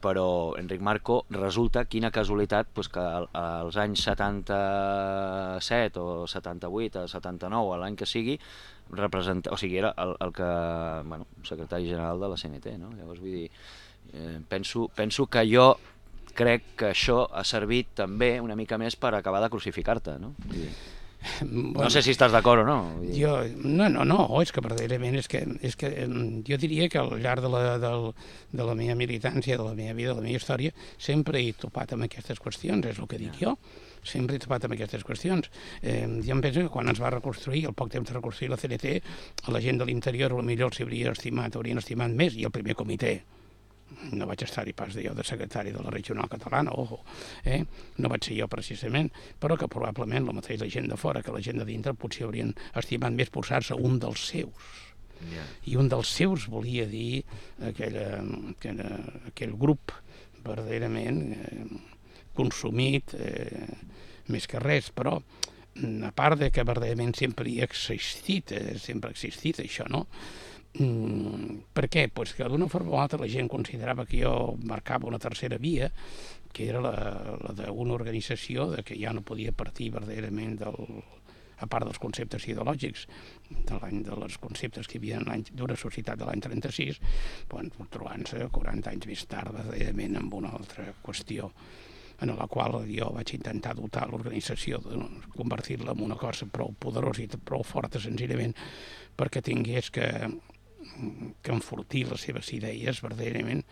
B: però Enric Marco resulta, quina casualitat, doncs que als anys 77 o 78 o 79, l'any que sigui, representa, o sigui, era el, el que, bueno, secretari general de la CNT, no? Llavors, vull dir, eh, penso, penso que jo crec que això ha servit també una mica més per acabar de crucificar-te, no? Vull dir, Bueno, no sé si estàs d'acord o no.
C: Jo, no, no, no, és que verdaderament és que, és que jo diria que al llarg de la, del, de la meva militància, de la meva vida, de la meva història, sempre he topat amb aquestes qüestions, és el que dic jo sempre he topat amb aquestes qüestions. Eh, jo em penso que quan ens va reconstruir, el poc temps de reconstruir la CNT, a la gent de l'interior potser els hauria estimat, haurien estimat més, i el primer comitè, no vaig estar-hi pas de jo de secretari de la regional catalana, ojo, eh? no vaig ser jo precisament, però que probablement la mateixa gent de fora que la gent de dintre potser haurien estimat més posar-se un dels seus. Yeah. I un dels seus volia dir aquella, aquella, aquell grup verdaderament eh, consumit eh, més que res, però a part de que verdaderament sempre hi ha existit, eh, sempre ha existit això, no? Mm, per què? Pues que d'una forma o altra la gent considerava que jo marcava una tercera via, que era la, la d'una organització de que ja no podia partir verdaderament del, a part dels conceptes ideològics de l'any dels conceptes que hi havia d'una societat de l'any 36, doncs, trobant-se 40 anys més tard verdaderament amb una altra qüestió en la qual jo vaig intentar dotar l'organització, de convertir-la en una cosa prou poderosa i prou forta senzillament perquè tingués que que enfortir les seves idees verdaderament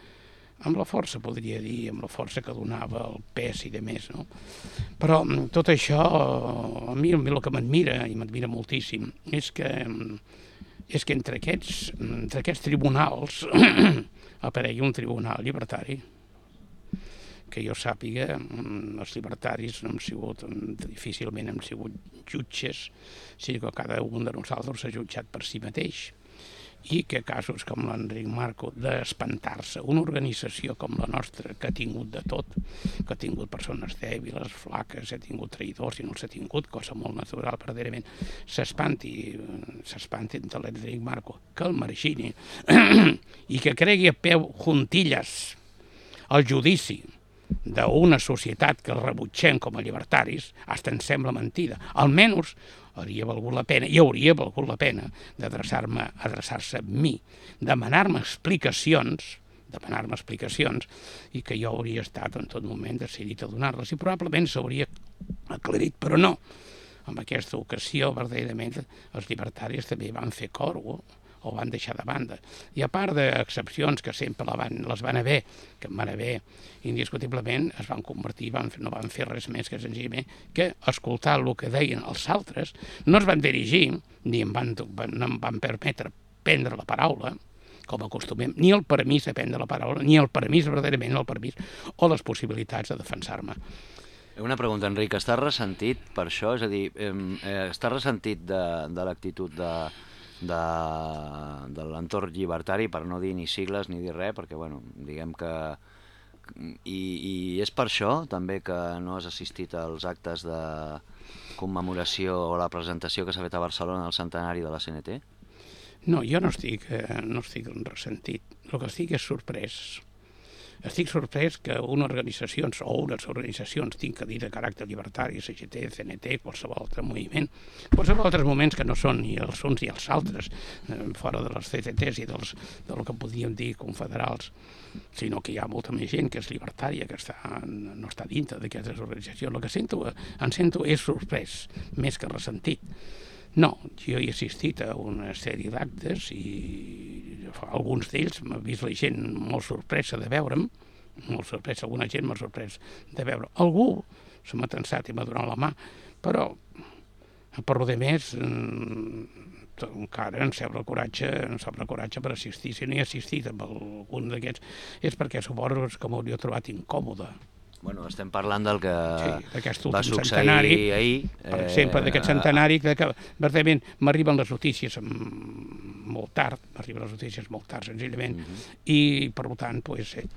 C: amb la força, podria dir, amb la força que donava el pes i de més, no? Però mm, tot això, a mi, a mi el que m'admira, i m'admira moltíssim, és que, mm, és que entre aquests, entre aquests tribunals [CLEARS THROAT] aparegui un tribunal llibertari, que jo sàpiga, mm, els llibertaris no hem sigut, difícilment hem sigut jutges, sinó que cada un de nosaltres s'ha jutjat per si mateix i que casos com l'Enric Marco d'espantar-se, una organització com la nostra que ha tingut de tot, que ha tingut persones dèbils, flaques, ha tingut traïdors i no els ha tingut, cosa molt natural verdaderament, s'espanti, s'espanti de l'Enric Marco, que el margini [CLEARS THROAT] i que cregui a peu juntilles el judici d'una societat que rebutgem com a llibertaris, hasta em sembla mentida. Almenys hauria valgut la pena, i hauria valgut la pena d'adreçar-me, adreçar-se a mi, demanar-me explicacions, demanar-me explicacions, i que jo hauria estat en tot moment decidit a donar-les, i probablement s'hauria aclarit, però no. En aquesta ocasió, verdaderament, els llibertaris també van fer corgo, o van deixar de banda. I a part d'excepcions que sempre la van, les van haver, que van haver indiscutiblement, es van convertir, van, no van fer res més que senzillament que escoltar el que deien els altres, no es van dirigir, ni em van, no em van permetre prendre la paraula, com acostumem, ni el permís de prendre la paraula, ni el permís, verdaderament el permís, o les possibilitats de defensar-me.
B: Una pregunta, Enric, estàs ressentit per això? És a dir, eh, estàs ressentit de, de l'actitud de, de, de l'entorn llibertari, per no dir ni sigles ni dir res, perquè bueno, diguem que... I, I és per això també que no has assistit als actes de commemoració o la presentació que s'ha fet a Barcelona al centenari de la CNT?
C: No, jo no estic, eh, no estic ressentit. El que estic és sorprès estic sorprès que unes organitzacions o unes organitzacions, tinc que dir de caràcter llibertari, CGT, CNT, qualsevol altre moviment, qualsevol altres moments que no són ni els uns ni els altres, eh, fora de les CCTs i dels, del que podríem dir confederals, sinó que hi ha molta més gent que és llibertària, que està, no està dintre d'aquestes organitzacions. El que sento, en sento és sorprès, més que ressentit. No, jo he assistit a una sèrie d'actes i alguns d'ells m'ha vist la gent molt sorpresa de veure'm, molt sorpresa, alguna gent m'ha sorprès de veure. Algú se m'ha tensat i m'ha donat la mà, però per lo de més mm, encara em sembla coratge, em sembla coratge per assistir. Si no he assistit amb algun d'aquests és perquè suposo que m'hauria trobat incòmode.
B: Bueno, estem parlant del que
C: sí,
B: va succeir centenari, ahir.
C: Per exemple, eh, d'aquest centenari, que, que verdaderament m'arriben les notícies molt tard, m'arriben les notícies molt tard, senzillament, uh mhm. -huh. i per tant, pues, eh,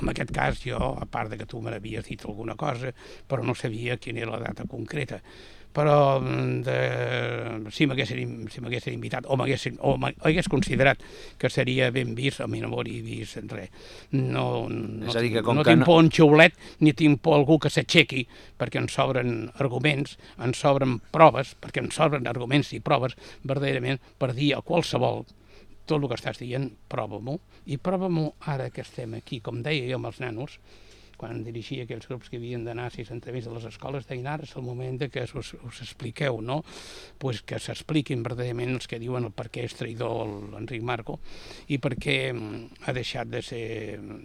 C: en aquest cas jo, a part de que tu m'havies dit alguna cosa, però no sabia quina era la data concreta però mm, de, si m'haguessin si invitat o m'hagués considerat que seria ben vist, a mi no m'hauria vist res. No, no, És a dir, que com no que tinc por un xiulet ni tinc por algú que s'aixequi perquè ens sobren arguments, ens sobren proves, perquè ens sobren arguments i proves verdaderament per dir a qualsevol tot el que estàs dient, prova-m'ho, i prova-m'ho ara que estem aquí, com deia jo amb els nanos, quan dirigia aquells grups que havien d'anar a entremig de les escoles, deien ara és el moment de que us, us expliqueu, no? pues que s'expliquin verdaderament els que diuen el per què és traïdor l'Enric Marco i per què mm, ha deixat de ser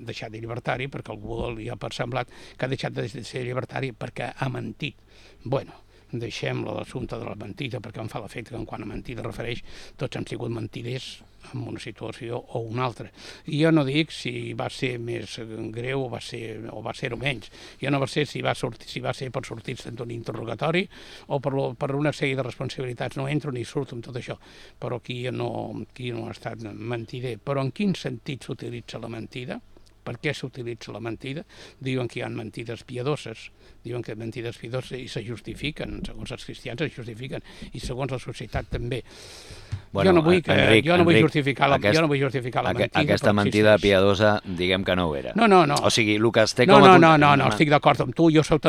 C: deixat de llibertari, perquè algú li ha semblat que ha deixat de ser llibertari perquè ha mentit. Bueno, deixem l'assumpte de la mentida perquè em fa l'efecte que en quant a mentida refereix tots han sigut mentiders en una situació o una altra. Jo no dic si va ser més greu o va ser, o va ser o menys. Jo no va ser si va, sortir, si va ser per sortir d'un interrogatori o per, lo, per una sèrie de responsabilitats. No entro ni surto amb tot això. Però aquí no, aquí no ha estat mentider. Però en quin sentit s'utilitza la mentida? Per què s'utilitza la mentida? Diuen que hi ha mentides piadoses, diuen que mentides piadoses i se justifiquen, segons els cristians se justifiquen, i segons la societat també. Bueno, jo no vull, que, Enric, jo no vull Enric, justificar la, aquest, jo no vull justificar la mentida.
B: Aquesta mentida piadosa, diguem que no ho era.
C: No, no, no.
B: O sigui, el que es té
C: no,
B: com
C: a... No, no, no, no, estic d'acord amb tu. Jo, soc,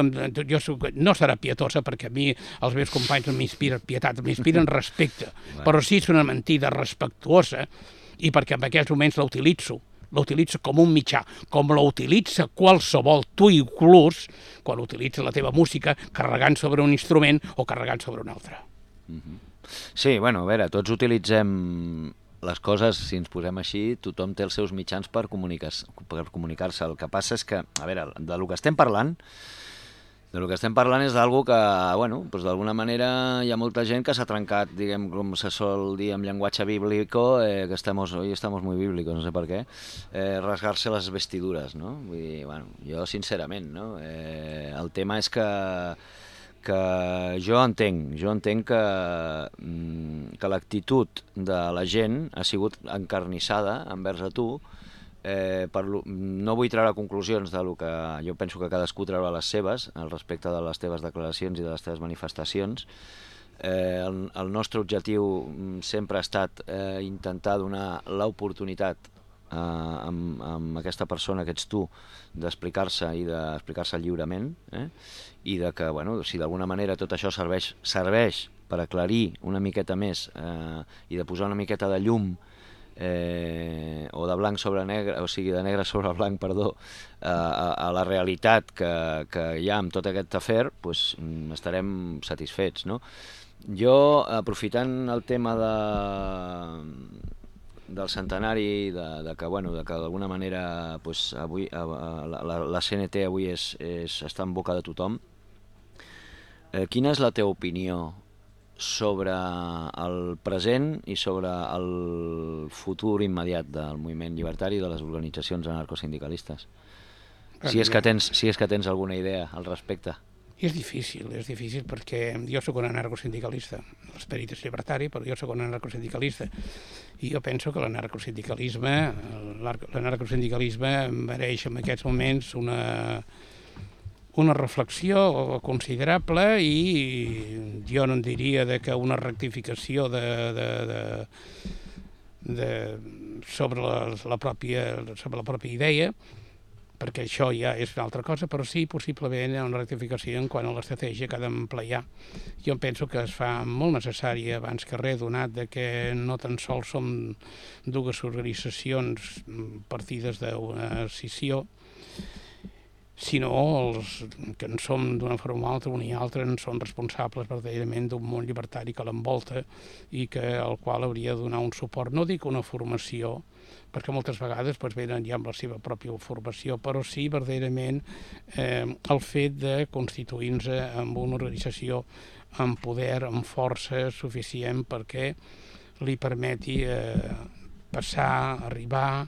C: jo soc, no serà pietosa perquè a mi els meus companys m'inspiren pietat, m'inspiren respecte, bueno. però sí és una mentida respectuosa i perquè en aquests moments la utilitzo l'utilitza com un mitjà, com la utilitza qualsevol, tu inclús, quan utilitza la teva música carregant sobre un instrument o carregant sobre un altre.
B: -hmm. Sí, bueno, a veure, tots utilitzem les coses, si ens posem així, tothom té els seus mitjans per comunicar-se. Per comunicar -se. el que passa és que, a veure, de lo que estem parlant, de lo que estem parlant és d'algú que, bueno, doncs d'alguna manera hi ha molta gent que s'ha trencat, diguem, com se sol dir en llenguatge bíblico, eh, que estamos, hoy estamos muy bíblicos, no sé per què, eh, rasgar-se les vestidures, no? Vull dir, bueno, jo sincerament, no? Eh, el tema és que que jo entenc, jo entenc que, mm, que l'actitud de la gent ha sigut encarnissada envers a tu, eh, per no vull treure conclusions de lo que jo penso que cadascú treurà les seves al respecte de les teves declaracions i de les teves manifestacions. Eh, el, el nostre objectiu mm, sempre ha estat eh, intentar donar l'oportunitat eh, amb, amb aquesta persona que ets tu d'explicar-se i d'explicar-se lliurement eh? i de que, bueno, si d'alguna manera tot això serveix, serveix per aclarir una miqueta més eh, i de posar una miqueta de llum eh, eh, o de blanc sobre negre, o sigui, de negre sobre [LAUGHS] blanc, perdó, eh, a, a la realitat que, que hi ha amb tot aquest afer, pues, mm, estarem satisfets, no? Jo, aprofitant el tema de, del centenari, de, de que, bueno, de que d'alguna manera pues, avui, a, a, la, la CNT avui és, és, està en boca de tothom, eh, quina és la teva opinió sobre el present i sobre el futur immediat del moviment llibertari i de les organitzacions anarcosindicalistes. Si és, que tens, si és que tens alguna idea al respecte.
C: És difícil, és difícil perquè jo sóc un anarcosindicalista. L'esperit és llibertari, però jo sóc un anarcosindicalista. I jo penso que l'anarcosindicalisme l'anarcosindicalisme mereix en aquests moments una, una reflexió considerable i jo no en diria de que una rectificació de, de, de, de, sobre, la, la pròpia, sobre la pròpia idea, perquè això ja és una altra cosa, però sí, possiblement, una rectificació en quant a l'estratègia que ha d'emplear. Jo penso que es fa molt necessari abans que res, donat de que no tan sols som dues organitzacions partides d'una scissió, sinó els que en som d'una forma o altra, un i altre, en són responsables verdaderament d'un món llibertari que l'envolta i que al qual hauria de donar un suport, no dic una formació, perquè moltes vegades doncs, venen ja amb la seva pròpia formació, però sí verdaderament eh, el fet de constituir-nos amb una organització amb poder, amb força suficient perquè li permeti eh, passar, arribar,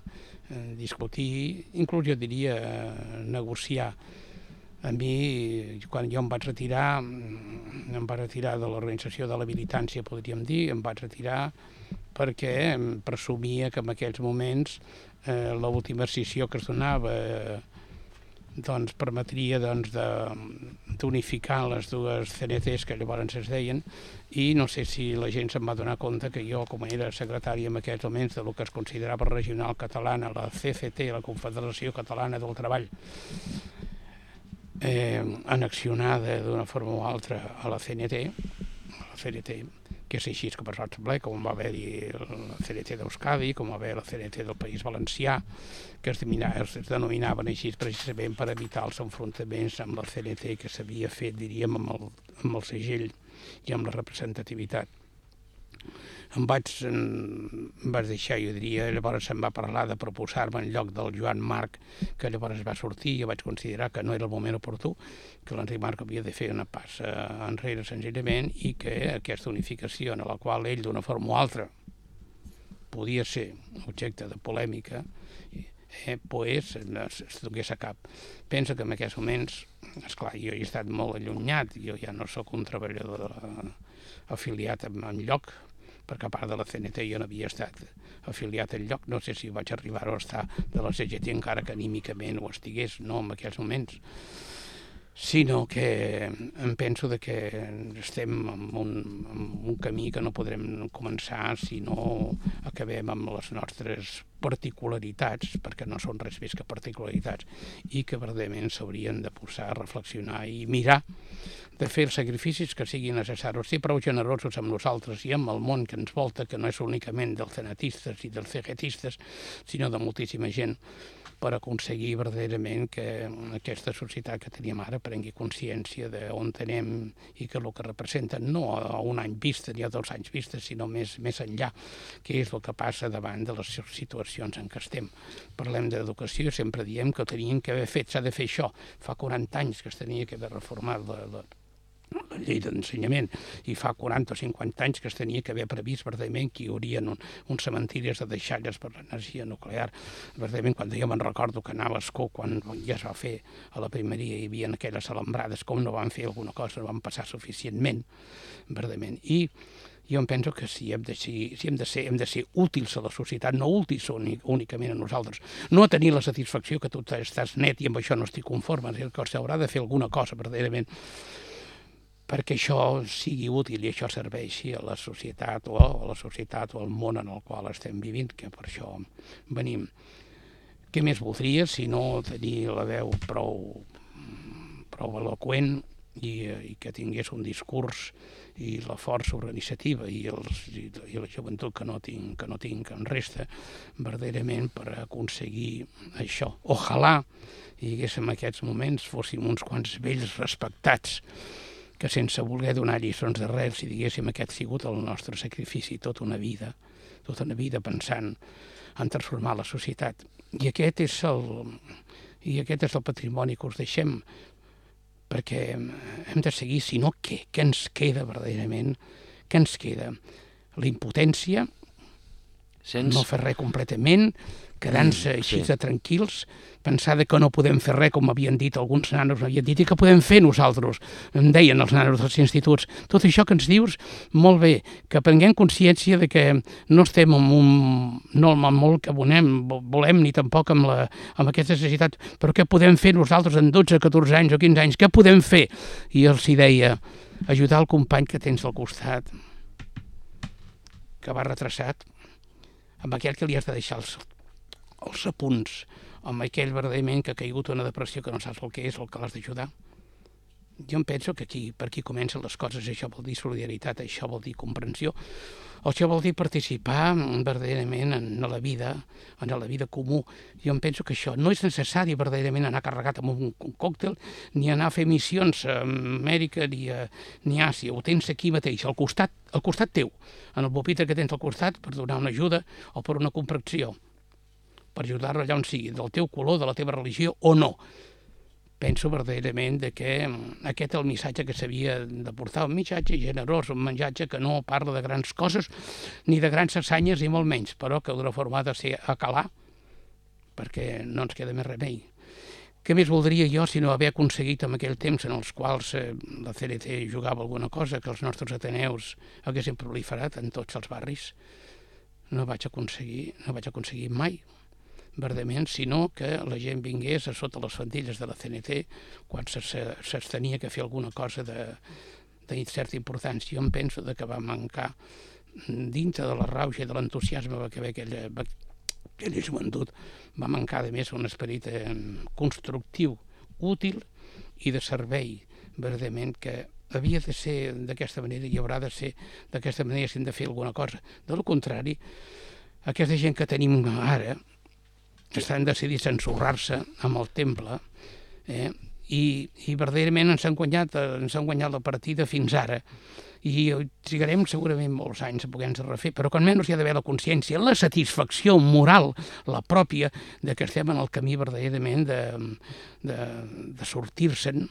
C: discutir, inclús jo diria eh, negociar. A mi, quan jo em vaig retirar, mm, em vaig retirar de l'organització de la militància, podríem dir, em vaig retirar perquè presumia que en aquells moments eh, l'última decisió que es donava eh, doncs, permetria doncs, d'unificar les dues CNTs que llavors es deien i no sé si la gent se'n va donar compte que jo, com era secretari en aquests moments de lo que es considerava regional catalana, la CCT, la Confederació Catalana del Treball, eh, anaccionada d'una forma o altra a la CNT, a la CNT que és així que per sort ple, com va haver-hi la CNT d'Euskadi, com va haver la CNT del País Valencià, que es, es denominaven així precisament per evitar els enfrontaments amb la CNT que s'havia fet, diríem, amb el, amb el segell i amb la representativitat em vaig, em vaig deixar, jo diria, llavors se'm va parlar de proposar-me en lloc del Joan Marc, que llavors va sortir, i jo vaig considerar que no era el moment oportú, que l'Enric Marc havia de fer una passa enrere senzillament i que aquesta unificació en la qual ell d'una forma o altra podia ser objecte de polèmica, eh, pues, es donés a cap. Penso que en aquests moments, esclar, jo he estat molt allunyat, jo ja no sóc un treballador afiliat en, en lloc, perquè a part de la CNT jo no havia estat afiliat al lloc, no sé si vaig arribar a estar de la CGT encara que anímicament ho estigués, no en aquells moments sinó que em penso de que estem en un, en un camí que no podrem començar si no acabem amb les nostres particularitats, perquè no són res més que particularitats, i que verdament s'haurien de posar a reflexionar i mirar de fer sacrificis que siguin necessaris, ser prou generosos amb nosaltres i amb el món que ens volta, que no és únicament dels cenatistes i dels cegetistes, sinó de moltíssima gent, per aconseguir verdaderament que aquesta societat que teníem ara prengui consciència d'on anem i que el que representen no a un any vista ni a dos anys vista, sinó més, més enllà, que és el que passa davant de les situacions en què estem. Parlem d'educació, sempre diem que tenien que haver fet, s'ha de fer això. Fa 40 anys que es tenia que haver reformat la, la, la llei d'ensenyament i fa 40 o 50 anys que es tenia que haver previst verdaderament que hi haurien un, uns cementiris de deixalles per l'energia nuclear. Verdaderament, quan jo me'n recordo que anava a Escó, quan ja es va fer a la primeria, hi havia aquelles alambrades, com no van fer alguna cosa, no van passar suficientment, verdaderament. I jo em penso que si hem de ser, si hem de ser, hem de ser útils a la societat, no útils únicament a nosaltres, no a tenir la satisfacció que tu estàs net i amb això no estic conforme, que s'haurà de fer alguna cosa verdaderament perquè això sigui útil i això serveixi a la societat o a la societat o al món en el qual estem vivint, que per això venim. Què més voldria si no tenir la veu prou, prou eloquent i, i que tingués un discurs i la força organitzativa i, els, i, i la joventut que no tinc, que no tinc en resta, verdaderament per aconseguir això. Ojalà i en aquests moments fóssim uns quants vells respectats que sense voler donar lliçons de res, si diguéssim aquest ha sigut el nostre sacrifici tota una vida, tota una vida pensant en transformar la societat. I aquest és el, i aquest és el patrimoni que us deixem, perquè hem de seguir, si no, què? Què ens queda verdaderament? Què ens queda? La impotència, Sents... no fer res completament, quedant-se mm, així sí. de tranquils, pensar que no podem fer res, com havien dit alguns nanos, havien dit, i que podem fer nosaltres, em deien els nanos dels instituts. Tot això que ens dius, molt bé, que prenguem consciència de que no estem en un, no amb molt que volem, volem ni tampoc amb, la, amb aquesta necessitat, però què podem fer nosaltres en 12, 14 anys o 15 anys, què podem fer? I els hi deia, ajudar el company que tens al costat, que va retrasat, amb aquell que li has de deixar els els apunts amb aquell verdaderament que ha caigut una depressió que no saps el que és, el que l'has d'ajudar. Jo em penso que aquí, per aquí comencen les coses, això vol dir solidaritat, això vol dir comprensió, això vol dir participar verdaderament en la vida, en la vida comú. Jo em penso que això no és necessari verdaderament anar carregat amb un, un còctel, ni anar a fer missions a Amèrica ni a, ni a Àsia, ho tens aquí mateix, al costat, al costat teu, en el bopitre que tens al costat per donar una ajuda o per una comprensió per ajudar-lo allà on sigui, del teu color, de la teva religió o no. Penso verdaderament de que mm, aquest és el missatge que s'havia de portar, un missatge generós, un missatge que no parla de grans coses ni de grans assanyes ni molt menys, però que d'una forma ha de ser a calar, perquè no ens queda més remei. Què més voldria jo si no haver aconseguit en aquell temps en els quals eh, la CNT jugava alguna cosa, que els nostres ateneus haguessin proliferat en tots els barris? No vaig aconseguir, no vaig aconseguir mai verdament, sinó que la gent vingués a sota les fandilles de la CNT quan se'ls tenia que fer alguna cosa de, de certa importància. Jo em penso de que va mancar dintre de la rauxa i de l'entusiasme que ve aquella, aquella joventut, va mancar de més un esperit eh, constructiu, útil i de servei, verdament que havia de ser d'aquesta manera i haurà de ser d'aquesta manera si hem de fer alguna cosa. Del contrari, aquesta gent que tenim ara estan decidits a ensorrar-se amb el temple eh? I, i verdaderament ens han, guanyat, ens han guanyat la partida fins ara i trigarem segurament molts anys a poder-nos refer, però quan menys hi ha d'haver la consciència, la satisfacció moral, la pròpia, de que estem en el camí verdaderament de, de, de sortir-se'n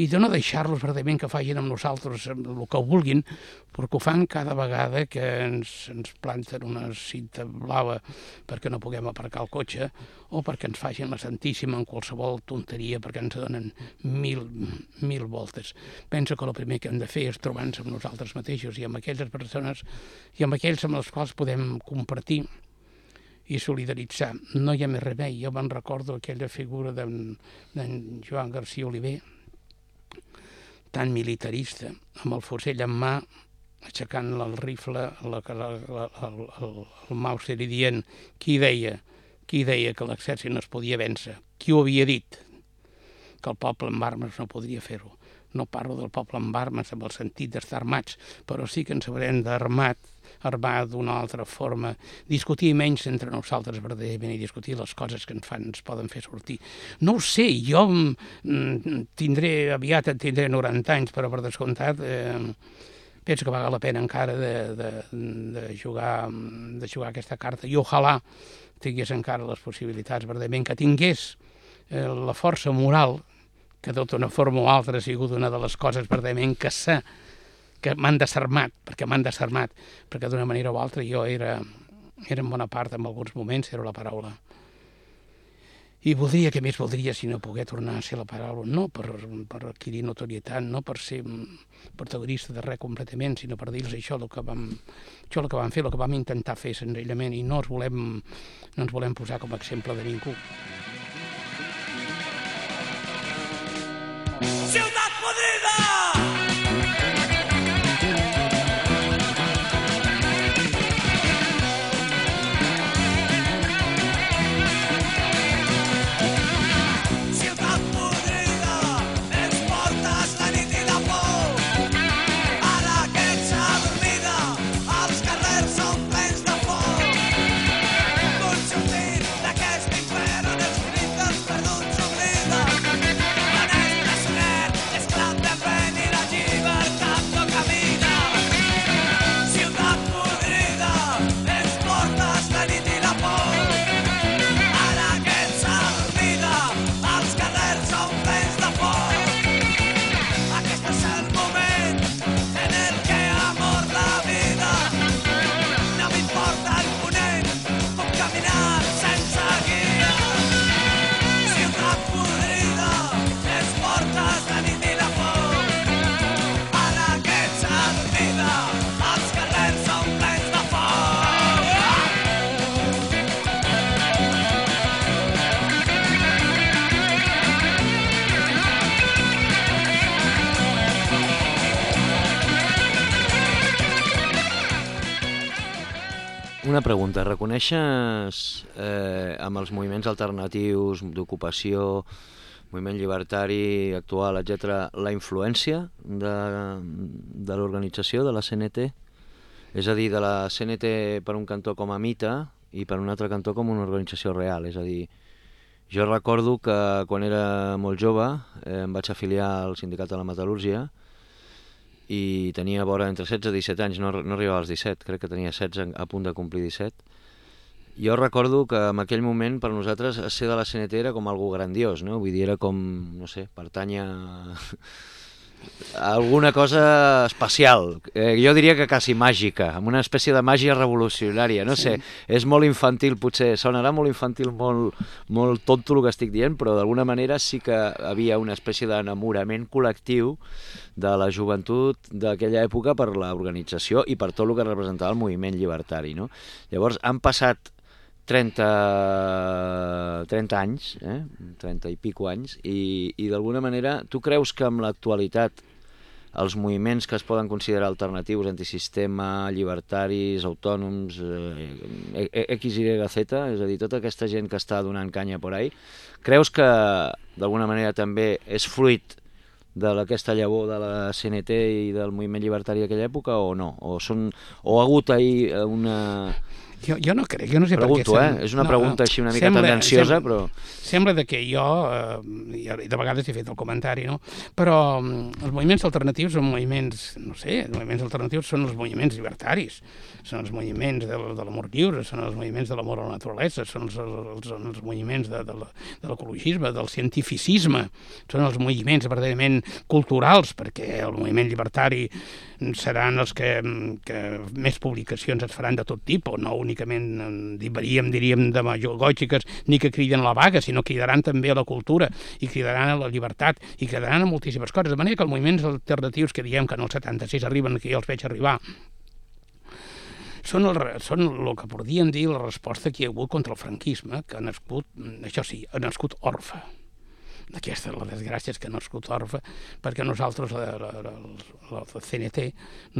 C: i de no deixar-los verdaderament que facin amb nosaltres el que vulguin, perquè ho fan cada vegada que ens, ens planten una cinta blava perquè no puguem aparcar el cotxe o perquè ens facin la santíssima en qualsevol tonteria perquè ens donen mil, mil voltes. Penso que el primer que hem de fer és trobar-nos amb nosaltres mateixos i amb aquelles persones i amb aquells amb els quals podem compartir i solidaritzar. No hi ha més remei. Jo me'n recordo aquella figura d'en Joan García Oliver, tan militarista, amb el fusell en mà, aixecant el rifle, la, la, la, el, el, el Mauser i dient qui deia, qui deia que l'exèrcit no es podia vèncer, qui ho havia dit, que el poble amb armes no podria fer-ho. No parlo del poble amb armes amb el sentit d'estar armats, però sí que ens haurem d'armat armar d'una altra forma, discutir menys entre nosaltres verdaderament i discutir les coses que ens fan, ens poden fer sortir. No ho sé, jo mm, tindré, aviat tindré 90 anys, però per descomptat eh, penso que val la pena encara de, de, de, jugar, de jugar aquesta carta i ojalà tingués encara les possibilitats verdaderament que tingués eh, la força moral que d'una forma o altra ha sigut una de les coses verdaderament que s'ha que m'han desarmat, perquè m'han desarmat, perquè d'una manera o altra jo era, era en bona part, en alguns moments, era la paraula. I voldria, que més voldria, si no poguer tornar a ser la paraula, no per, per adquirir notorietat, no per ser protagonista de res completament, sinó per dir-los això el que vam, això el que vam fer, el que vam intentar fer senzillament, i no, ens volem, no ens volem posar com a exemple de ningú.
E: Ciutat podrida!
B: Una pregunta, reconeixes eh, amb els moviments alternatius d'ocupació, moviment llibertari actual, etc, la influència de, de l'organització, de la CNT? És a dir, de la CNT per un cantó com a mite i per un altre cantó com una organització real. És a dir, jo recordo que quan era molt jove eh, em vaig afiliar al Sindicat de la Metal·lúrgia i tenia vora entre 16 i 17 anys, no, no arribava als 17, crec que tenia 16 a punt de complir 17. Jo recordo que en aquell moment per nosaltres ser de la CNT era com algo grandiós, no? Vull dir, era com, no sé, pertanya alguna cosa especial, eh, jo diria que quasi màgica, amb una espècie de màgia revolucionària, no sí. sé, és molt infantil, potser sonarà molt infantil, molt, molt tonto el que estic dient, però d'alguna manera sí que havia una espècie d'enamorament col·lectiu de la joventut d'aquella època per l'organització i per tot el que representava el moviment llibertari. No? Llavors han passat 30, 30 anys, eh? 30 i pico anys, i, i d'alguna manera tu creus que amb l'actualitat els moviments que es poden considerar alternatius, antisistema, llibertaris, autònoms, eh, X, Y, Z, és a dir, tota aquesta gent que està donant canya por ahí, creus que d'alguna manera també és fruit d'aquesta llavor de la CNT i del moviment llibertari d'aquella època o no? O, són, o ha hagut ahir eh, una...
C: Jo, jo no crec, jo no sé
B: Pregunto,
C: per què...
B: eh? És una pregunta així una mica tendenciosa, però...
C: Sembla de que jo, eh, de vegades he fet el comentari, no? però mm, els moviments alternatius són moviments, no sé, els moviments alternatius són els moviments llibertaris, són els moviments de, de l'amor lliure, són els moviments de l'amor a la naturalesa, són els, els, els moviments de, de, l'ecologisme, del cientificisme, són els moviments verdaderament culturals, perquè el moviment llibertari seran els que, que més publicacions es faran de tot tipus, no únicament diríem, diríem demagògiques ni que criden a la vaga, sinó que cridaran també a la cultura i cridaran a la llibertat i cridaran a moltíssimes coses, de manera que els moviments alternatius que diem que en el 76 arriben, que jo els veig arribar, són el, són el que podríem dir la resposta que hi ha hagut contra el franquisme, que ha nascut, això sí, ha nascut orfe aquesta la desgràcia és que no ha nascut orfe, perquè nosaltres, la, la, la, la CNT,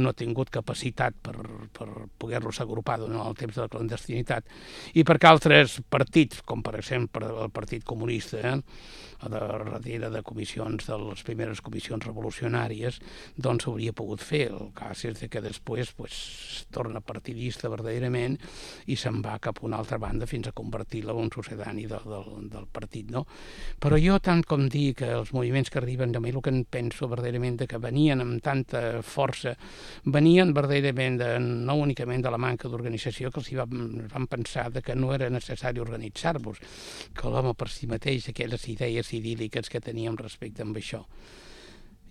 C: no ha tingut capacitat per, per poder-los agrupar durant el temps de la clandestinitat, i perquè altres partits, com per exemple el Partit Comunista, eh, de darrere de comissions, de les primeres comissions revolucionàries, doncs s'hauria pogut fer. El cas és que després pues, es torna partidista verdaderament i se'n va cap a una altra banda fins a convertir-la en sucedani del, del, del partit. No? Però jo, tant com dir que els moviments que arriben, de mi el que en penso verdaderament de que venien amb tanta força, venien verdaderament de, no únicament de la manca d'organització, que els hi van, van pensar de que no era necessari organitzar-vos, que l'home per si mateix, aquelles idees idíl·liques que teníem respecte amb això.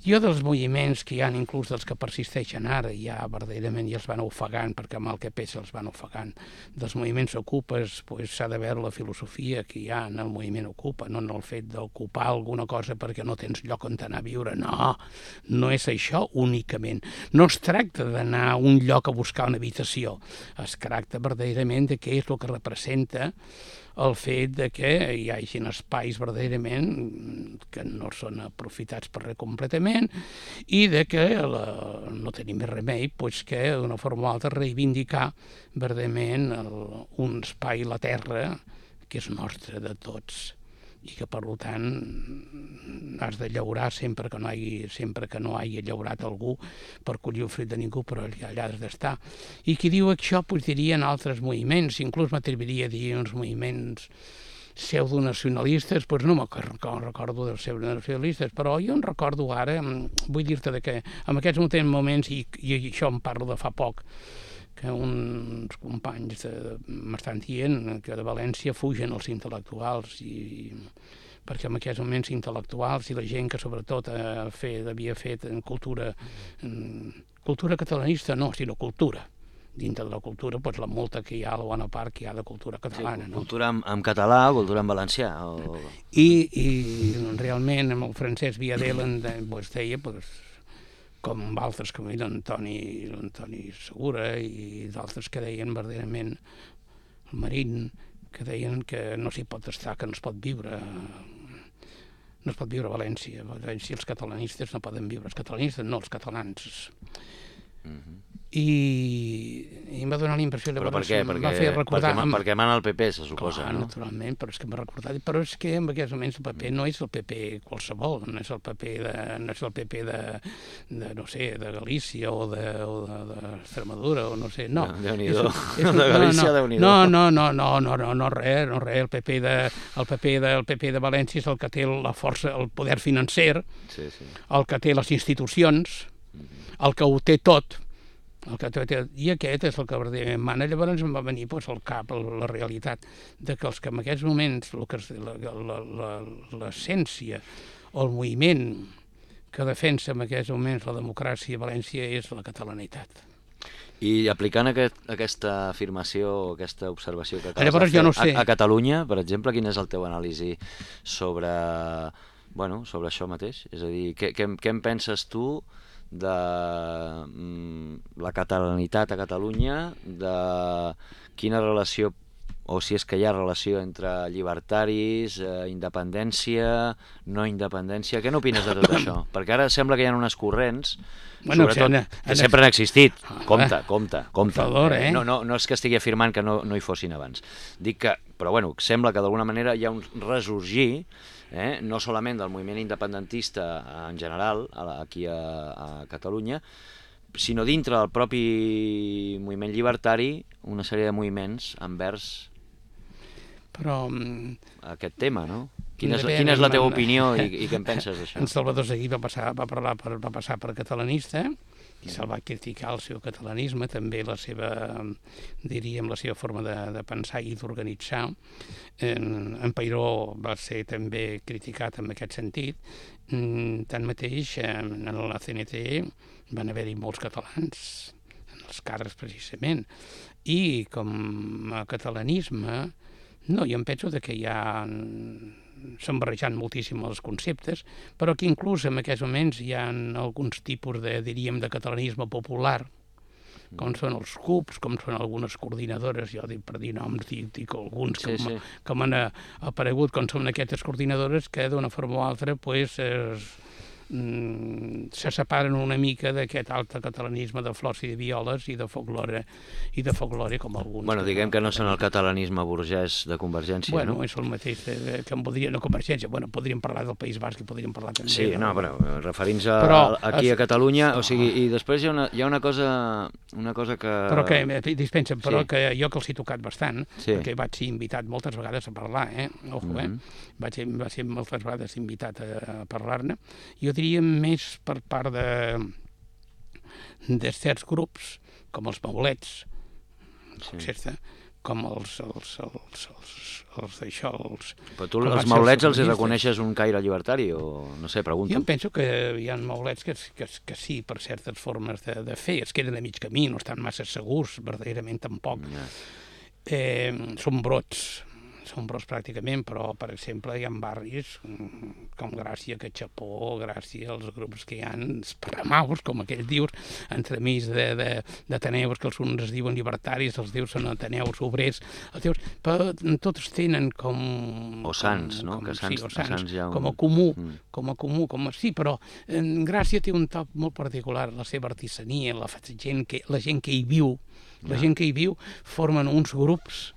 C: Jo dels moviments que hi ha, inclús dels que persisteixen ara, ja verdaderament ja els van ofegant, perquè mal que pesa els van ofegant. Dels moviments ocupes s'ha pues, de veure la filosofia que hi ha en el moviment ocupa, no en el fet d'ocupar alguna cosa perquè no tens lloc on anar a viure. No, no és això únicament. No es tracta d'anar a un lloc a buscar una habitació. Es tracta verdaderament de què és el que representa el fet de que hi hagin espais verdaderament que no són aprofitats per res completament i de que la, no tenim més remei pues, que d'una forma o altra reivindicar verdaderament el, un espai, la terra, que és nostre de tots i que per tant has de llaurar sempre que no hagi, sempre que no hagi llaurat algú per collir el fruit de ningú, però allà, has d'estar. I qui diu això pues, diria en altres moviments, inclús m'atreviria a dir uns moviments pseudonacionalistes, doncs no me'n recordo dels pseudonacionalistes, però jo en recordo ara, vull dir-te que en aquests moments, i, i això em parlo de fa poc, que uns companys m'estan dient que de València fugen els intel·lectuals i perquè en aquests moments intel·lectuals i la gent que sobretot ha fet, havia fet en cultura, en cultura catalanista no, sinó cultura, dintre de la cultura, doncs la multa que hi ha, la bona part que hi ha de cultura catalana. Sí,
B: no? Cultura en, en català, cultura en valencià. O...
C: I, I realment amb el francès Viadel doncs, deia doncs, com altres com l'Antoni Segura i d'altres que deien verdaderament el Marín, que deien que no s'hi pot estar, que no es pot viure no es pot viure a València. A València els catalanistes no poden viure, els catalanistes no, els catalans. Mm -hmm i, i em va donar la impressió
B: però per què? Perquè, va fer recordar perquè, amb... perquè mana el PP, se suposa,
C: Clar,
B: no?
C: naturalment, però és que m'ha recordat però és que en aquests moments el PP no és el PP qualsevol, no és el PP de, no és el PP de, de no sé, de Galícia o de, o de, de Extremadura o no sé, no.
B: déu nhi és, [LAUGHS] de Galícia,
C: no,
B: déu
C: no, no, no, no, no, no, no, res, no res, el PP de, el PP de, el PP de València és el que té la força, el poder financer, sí, sí. el que té les institucions, el que ho té tot, el que I aquest és el que verdaderament mana. Llavors em va venir pues, al cap la realitat de que els que en aquests moments l'essència o el moviment que defensa en aquests moments la democràcia a València és la catalanitat.
B: I aplicant aquest, aquesta afirmació, aquesta observació que acabes
C: Llavors,
B: de fer
C: jo no sé.
B: a, a Catalunya, per exemple, quin és el teu anàlisi sobre, bueno, sobre això mateix? És a dir, què, què, què en penses tu de mm, la catalanitat a Catalunya, de quina relació o si és que hi ha relació entre llibertaris, eh, independència, no independència... Què n'opines de tot [COUGHS] això? Perquè ara sembla que hi ha unes corrents, bueno, sobretot, si han, que sempre han existit. Compte, compte, compte.
C: Favor, eh?
B: no, no, no és que estigui afirmant que no, no hi fossin abans. Dic que, però bueno, sembla que d'alguna manera hi ha un resorgir eh? no solament del moviment independentista en general, aquí a, a Catalunya, sinó dintre del propi moviment llibertari, una sèrie de moviments envers
C: Però mm,
B: aquest tema, no? Quina és, quina és la teva
C: en-
B: opinió i, i què en penses d'això?
C: en Salvador Seguí va passar, va, parlar per, va passar per catalanista i se'l va criticar el seu catalanisme, també la seva, diríem, la seva forma de, de pensar i d'organitzar. En, en Peiró va ser també criticat en aquest sentit. Mm, Tanmateix, en la CNT van haver-hi molts catalans en els càrrecs precisament. I com a catalanisme, no, jo em penso que hi ha s'han barrejat moltíssim els conceptes, però que inclús en aquests moments hi ha alguns tipus de, diríem, de catalanisme popular, com són els CUPs, com són algunes coordinadores, jo dic per dir noms, dic, dic alguns que,
B: Sí,
C: sí,
B: sí.
C: que m'han eh, aparegut, com són aquestes coordinadores, que d'una forma o altra pues, es, mm, se separen una mica d'aquest altre catalanisme de flors i de violes i de folklore, i de folklore com alguns.
B: Bueno, diguem que no són el catalanisme burgès de Convergència,
C: Bueno,
B: no?
C: és el mateix eh, que en podria, no Convergència, bueno, podríem parlar del País Basc i podríem parlar també
B: Sí, no, però eh, referint-se aquí
C: es-
B: a Catalunya, o sigui, i després hi ha una, hi ha una cosa una cosa que...
C: Però que, eh, dispensa, però
B: Sí.
C: que jo que els he tocat bastant,
B: Sí.
C: perquè vaig ser invitat moltes vegades a parlar, eh? Ojo, eh?
B: Mhm.
C: Vaig ser, va ser moltes vegades invitat a, a parlar-ne. Jo diria més per part de, de certs grups, com els maulets,
B: Sí.
C: etcètera, com els, els, els, els, els d'això, els...
B: Però tu els maulets els
C: comunistes.
B: reconeixes un caire llibertari o no sé, pregunto.
C: Jo em penso que hi ha maulets que, que, que sí, per certes formes de, de fer, es queden a mig camí, no estan massa segurs, verdaderament tampoc.
B: Ja.
C: Eh, són brots, són brots pràcticament, però, per exemple, hi ha barris com Gràcia, que Chapó, Gràcia, els grups que hi ha, els parramaus, com aquells dius, entremig de, de, d'ateneus, que els uns es diuen libertaris, els dius són ateneus obrers, els dius, però tots tenen com...
B: O sants, no?
C: Com,
B: Que
C: sí,
B: Sants-
C: o
B: a
C: sants,
B: Sants ha un-
C: com a comú,
B: Mm.
C: com a comú, com a... Sí, però en Gràcia té un toc molt particular, la seva artesania, la gent que, la gent que hi viu, la gent que hi viu formen uns grups,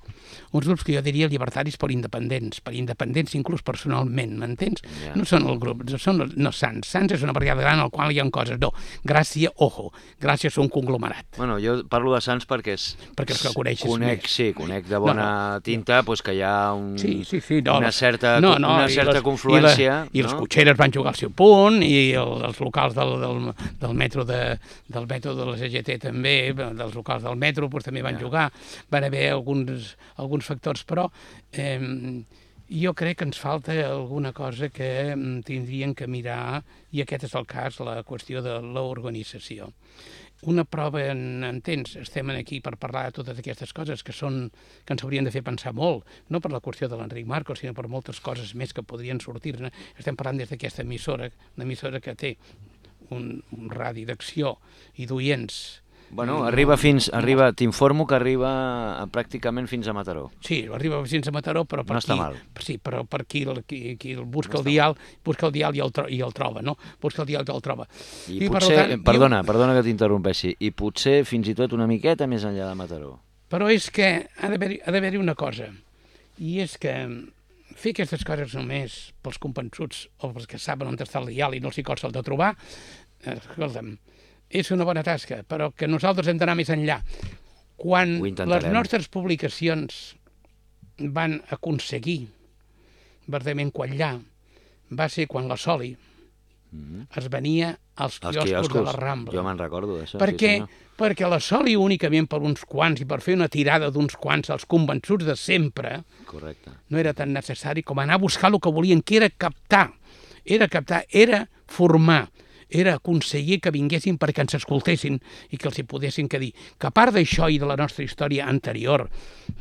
C: uns grups que jo diria llibertaris per independents, per independents inclús personalment, m'entens?
B: Ja.
C: No són els grups, no són no Sants. Sants és una barriada gran al qual hi ha coses. No, Gràcia, ojo, Gràcia és un conglomerat.
B: Bueno, jo parlo de Sants perquè és...
C: Perquè els que coneixes
B: conec,
C: més.
B: Sí, conec de bona
C: No,
B: tinta pues, que hi ha un,
C: Sí, sí, sí. No,
B: una certa,
C: no, no,
B: una
C: i
B: certa
C: les-
B: confluència.
C: I, la, i les
B: no?
C: cotxeres van jugar al seu punt, i el, els locals del, del, del metro de, del metro de la CGT també, dels locals del metro, doncs, també van
B: Ja.
C: jugar. Van haver alguns, alguns factors, però eh, jo crec que ens falta alguna cosa que tindrien que mirar, i aquest és el cas, la qüestió de l'organització. Una prova, en, entens, estem aquí per parlar de totes aquestes coses que són que ens haurien de fer pensar molt, no per la qüestió de l'Enric Marcos, sinó per moltes coses més que podrien sortir-ne. Estem parlant des d'aquesta emissora, una emissora que té un, un radi d'acció i d'oients
B: Bueno, arriba fins, arriba, t'informo que arriba a, pràcticament fins a Mataró.
C: Sí, arriba fins a Mataró, però per
B: No està
C: qui,
B: mal.
C: Sí, però per qui, qui, qui el busca
B: No
C: el dial, busca el dial i el, tro, i el troba, no? Busca el dial i el troba.
B: I,
C: I, per
B: potser,
C: tant,
B: eh, perdona, perdona que t'interrompeixi, i potser fins i tot una miqueta més enllà de Mataró.
C: Però és que ha d'haver-hi ha d'haver-hi una cosa, i és que fer aquestes coses només pels convençuts o pels que saben on està el dial i no els hi costa el de trobar, eh, escolta'm, és una bona tasca, però que nosaltres hem d'anar més enllà. Quan les nostres publicacions van aconseguir verdaderament quallar, va ser quan la Soli
B: Mhm.
C: es venia als
B: Els
C: quioscos, de la Rambla.
B: jo me'n recordo d'això.
C: Per
B: sí.
C: Perquè la soli únicament per uns quants i per fer una tirada d'uns quants als convençuts de sempre
B: Correcte.
C: no era tan necessari com anar a buscar el que volien, que era captar. Era captar, era formar, era aconseguir que vinguessin perquè ens escoltessin i que els hi podessin que dir. Que a part d'això i de la nostra història anterior,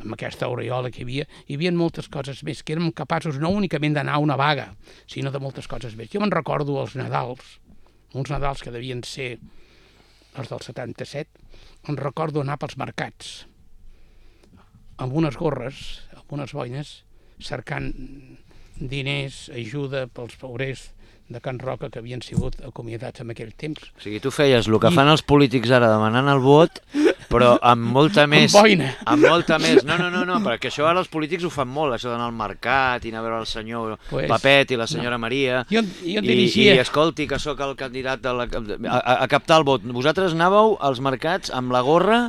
C: amb aquesta aureola que hi havia, hi havia moltes coses més, que érem capaços no únicament d'anar a una vaga, sinó de moltes coses més. Jo me'n recordo els Nadals, uns Nadals que devien ser els del 77, em recordo anar pels mercats amb unes gorres, amb unes boines, cercant diners, ajuda pels pobrers de Can Roca que havien sigut acomiadats en aquell temps.
B: O sigui, tu feies el que
C: I-
B: fan els polítics ara demanant el vot, però amb molta més...
C: boina.
B: Amb molta més. No, no, no, no, perquè això ara els polítics ho fan molt, això d'anar al mercat i anar a veure el senyor
C: Pues,
B: Papet i la senyora Maria.
C: Jo- jo
B: i,
C: dirigia-
B: I escolti, que sóc el candidat de la, a, a, a captar el vot. Vosaltres anàveu als mercats amb la gorra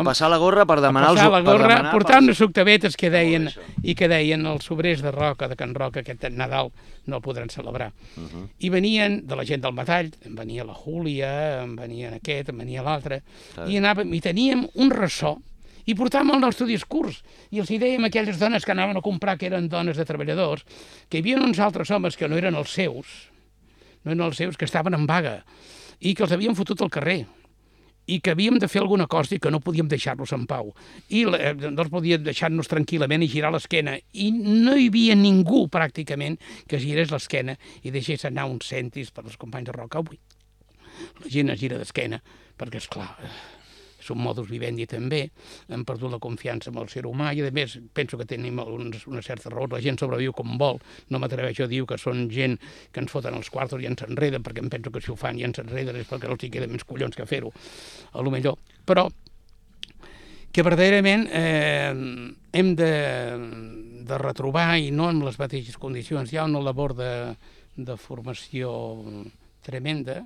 B: a passar la gorra per demanar els
C: passar la gorra,
B: demanar
C: portar unes suctavetes que deien, i que deien els sobrers de Roca, de Can Roca, aquest Nadal no el podran celebrar.
B: Uh -huh.
C: I venien de la gent del metall, en venia la Júlia, en venia aquest, en venia l'altre, i anàvem, i teníem un ressò, i portàvem el nostre discurs, i els hi dèiem a aquelles dones que anaven a comprar, que eren dones de treballadors, que hi havia uns altres homes que no eren els seus, no eren els seus, que estaven en vaga, i que els havien fotut al carrer, i que havíem de fer alguna cosa i que no podíem deixar-los en pau. I eh, els podíem deixar-nos tranquil·lament i girar l'esquena. I no hi havia ningú, pràcticament, que girés l'esquena i deixés anar uns centis per als companys de roca. Avui la gent es gira d'esquena, perquè, és clar, és un modus vivendi també, hem perdut la confiança en el ser humà i, a més, penso que tenim uns, una certa raó, la gent sobreviu com vol, no m'atreveixo a dir que són gent que ens foten els quartos i ens enreden, perquè em penso que si ho fan i ens enreden és perquè els hi queden més collons que fer-ho, a lo millor. Però que verdaderament eh, hem de, de retrobar, i no en les mateixes condicions, hi ha una labor de, de formació tremenda,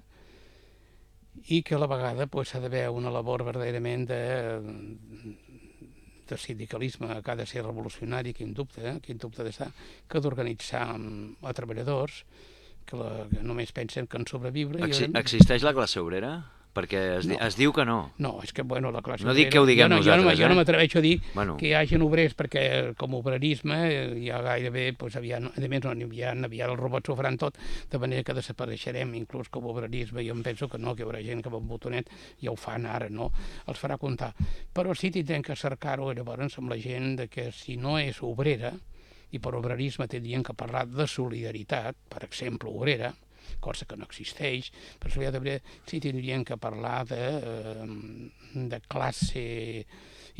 C: i que a la vegada pues, s'ha d'haver una labor verdaderament de, de sindicalisme que ha de ser revolucionari, quin dubte, eh? quin dubte d'estar, que d'organitzar mm, a treballadors que, la, que només pensen que en sobreviure... i
B: Exi
C: en-
B: existeix la classe obrera? Perquè es,
C: No.
B: es diu que no.
C: No, és que, bueno, la classe
B: No dic que ho diguem
C: jo no, jo no,
B: nosaltres,
C: jo no
B: eh?
C: m'atreveixo a dir
B: Bueno.
C: que hi hagin obrers, perquè com a obrerisme eh, ja gairebé, doncs, aviat, a més, no, aviat, aviat els robots ho faran tot, de manera que desapareixerem inclús com a obrerisme. Jo em penso que no, que hi haurà gent que amb un botonet ja ho fan ara, no? Els farà comptar. Però sí tindrem que cercar-ho llavors amb la gent de que si no és obrera, i per obrerisme tindrien que parlar de solidaritat, per exemple, obrera, cosa que no existeix, però solidaritat sí tindrien que parlar de, eh, de classe,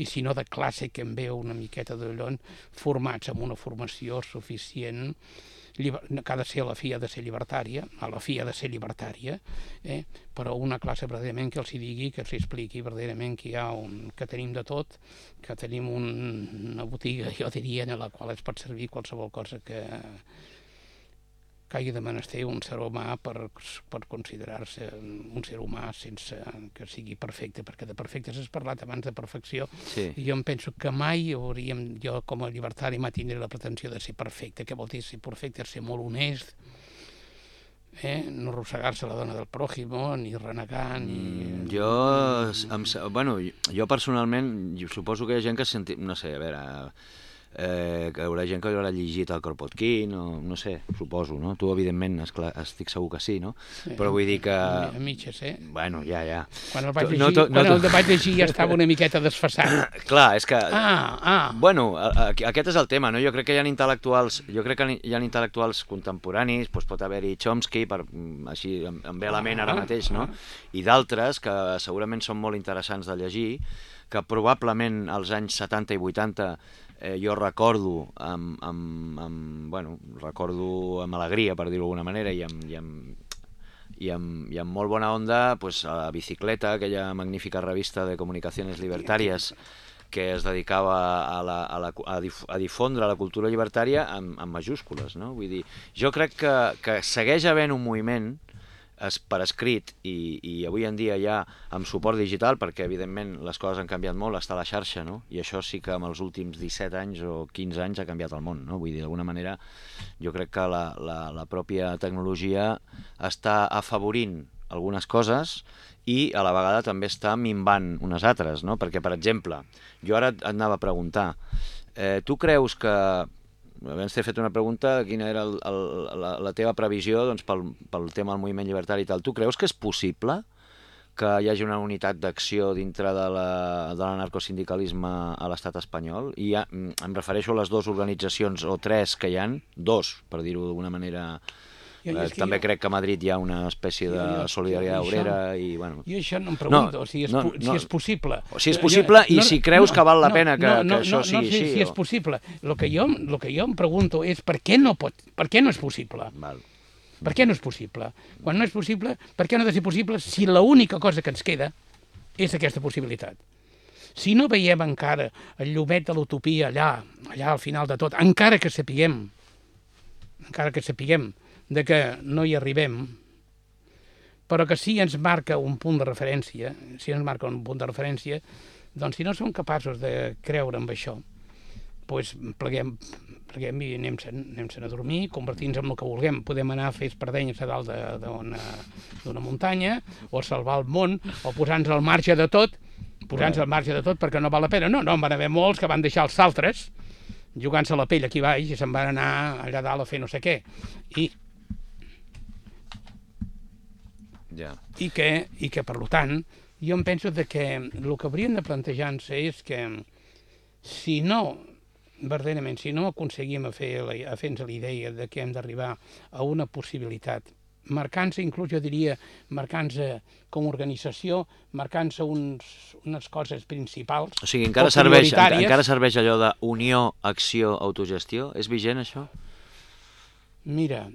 C: i si no de classe que en veu una miqueta de llon, formats amb una formació suficient, que ha de ser a la fi ha de ser llibertària, a la fi ha de ser llibertària, eh? però una classe verdaderament que els hi digui, que els expliqui verdaderament que hi ha un, que tenim de tot, que tenim un, una botiga, jo diria, en la qual es pot servir qualsevol cosa que, que hagi de menester un ser humà per, per considerar-se un ser humà sense que sigui perfecte, perquè de perfecte s'has parlat abans de perfecció,
B: Sí.
C: i jo em penso que mai hauríem, jo com a llibertari mai tindré la pretensió de ser perfecte. Què vol dir ser perfecte? Ser molt honest, eh? no arrossegar-se la dona del pròximo, ni renegar, ni...
B: Mm, jo, em, bueno, jo personalment, jo suposo que hi ha gent que senti, no sé, a veure, eh, que hi haurà gent que haurà llegit el Kropotkin, o no sé, suposo, no? Tu, evidentment, esclar, estic segur que sí, no?
C: Sí,
B: Però vull dir que...
C: A mitges, eh?
B: Bueno, ja, ja.
C: Quan el vaig llegir,
B: no to- no
C: quan
B: to-
C: el vaig llegir ja estava una miqueta desfassat. [COUGHS]
B: Clar, és que...
C: Ah, ah,
B: Bueno, a- a- aquest és el tema, no? Jo crec que hi ha intel·lectuals, jo crec que hi ha intel·lectuals contemporanis, doncs pot haver-hi Chomsky, per, mm, així em, em ve a la ment ara
C: Ah,
B: mateix, no? I d'altres que segurament són molt interessants de llegir, que probablement als anys 70 i 80 eh, jo recordo amb, amb, amb, bueno, recordo amb alegria, per dir-ho d'alguna manera, i amb, i amb, i amb, i amb molt bona onda pues, a la Bicicleta, aquella magnífica revista de comunicacions libertàries que es dedicava a, la, a, la, a, dif, a difondre la cultura llibertària amb, amb majúscules. No? Vull dir, jo crec que, que segueix havent un moviment es, per escrit i, i avui en dia ja amb suport digital, perquè evidentment les coses han canviat molt, està la xarxa, no? i això sí que amb els últims 17 anys o 15 anys ha canviat el món. No? Vull dir, d'alguna manera, jo crec que la, la, la pròpia tecnologia està afavorint algunes coses i a la vegada també està minvant unes altres, no? perquè, per exemple, jo ara et anava a preguntar, eh, tu creus que abans t'he fet una pregunta, quina era el, el, la, la teva previsió doncs, pel, pel tema del moviment llibertari i tal. Tu creus que és possible que hi hagi una unitat d'acció dintre de la- de l'anarcosindicalisme a l'estat espanyol? I ja, mm, em refereixo a les dues organitzacions, o tres que hi han, dos, per dir-ho d'alguna manera.
C: Jo-
B: Eh, també
C: jo-
B: crec que a Madrid hi ha una espècie de
C: Jo- jo-
B: solidaritat
C: jo això-
B: obrera i, bueno...
C: Jo això no em pregunto,
B: No,
C: si, és,
B: no,
C: no, si
B: no.
C: és possible.
B: O si és
C: Jo-
B: possible i si creus que val la pena que- que això
C: no,
B: sigui
C: no, si,
B: així,
C: si
B: o-
C: és possible. El que, jo, el que jo em pregunto és per què no, pot, per què no és possible?
B: Val.
C: Per què no és possible? Quan no és possible, per què no ha de ser possible si l'única cosa que ens queda és aquesta possibilitat. Si no veiem encara el llumet de l'utopia allà, allà al final de tot, encara que sapiguem, encara que sapiguem de que no hi arribem, però que sí ens marca un punt de referència, si ens marca un punt de referència, doncs si no som capaços de creure en això, doncs pleguem, pleguem i anem, sen, anem sen a dormir, convertir-nos en el que vulguem. Podem anar a fer espardenyes a dalt d'una muntanya, o salvar el món, o posar-nos al marge de tot, posar-nos al marge de tot perquè no val la pena. No, no, en van haver molts que van deixar els altres jugant-se la pell aquí baix i se'n van anar allà dalt a fer no sé què. I
B: Ja.
C: i que, i que per tant, jo em penso de que el que haurien de plantejar-se és que si no, verdaderament, si no aconseguim a fer la, a fer-nos la idea de que hem d'arribar a una possibilitat, marcant-se, inclús jo diria, marcant-se com a organització, marcant-se uns, unes coses principals,
B: O sigui, encara
C: o
B: serveix, encara serveix allò de unió, acció, autogestió? És vigent això?
C: Mira,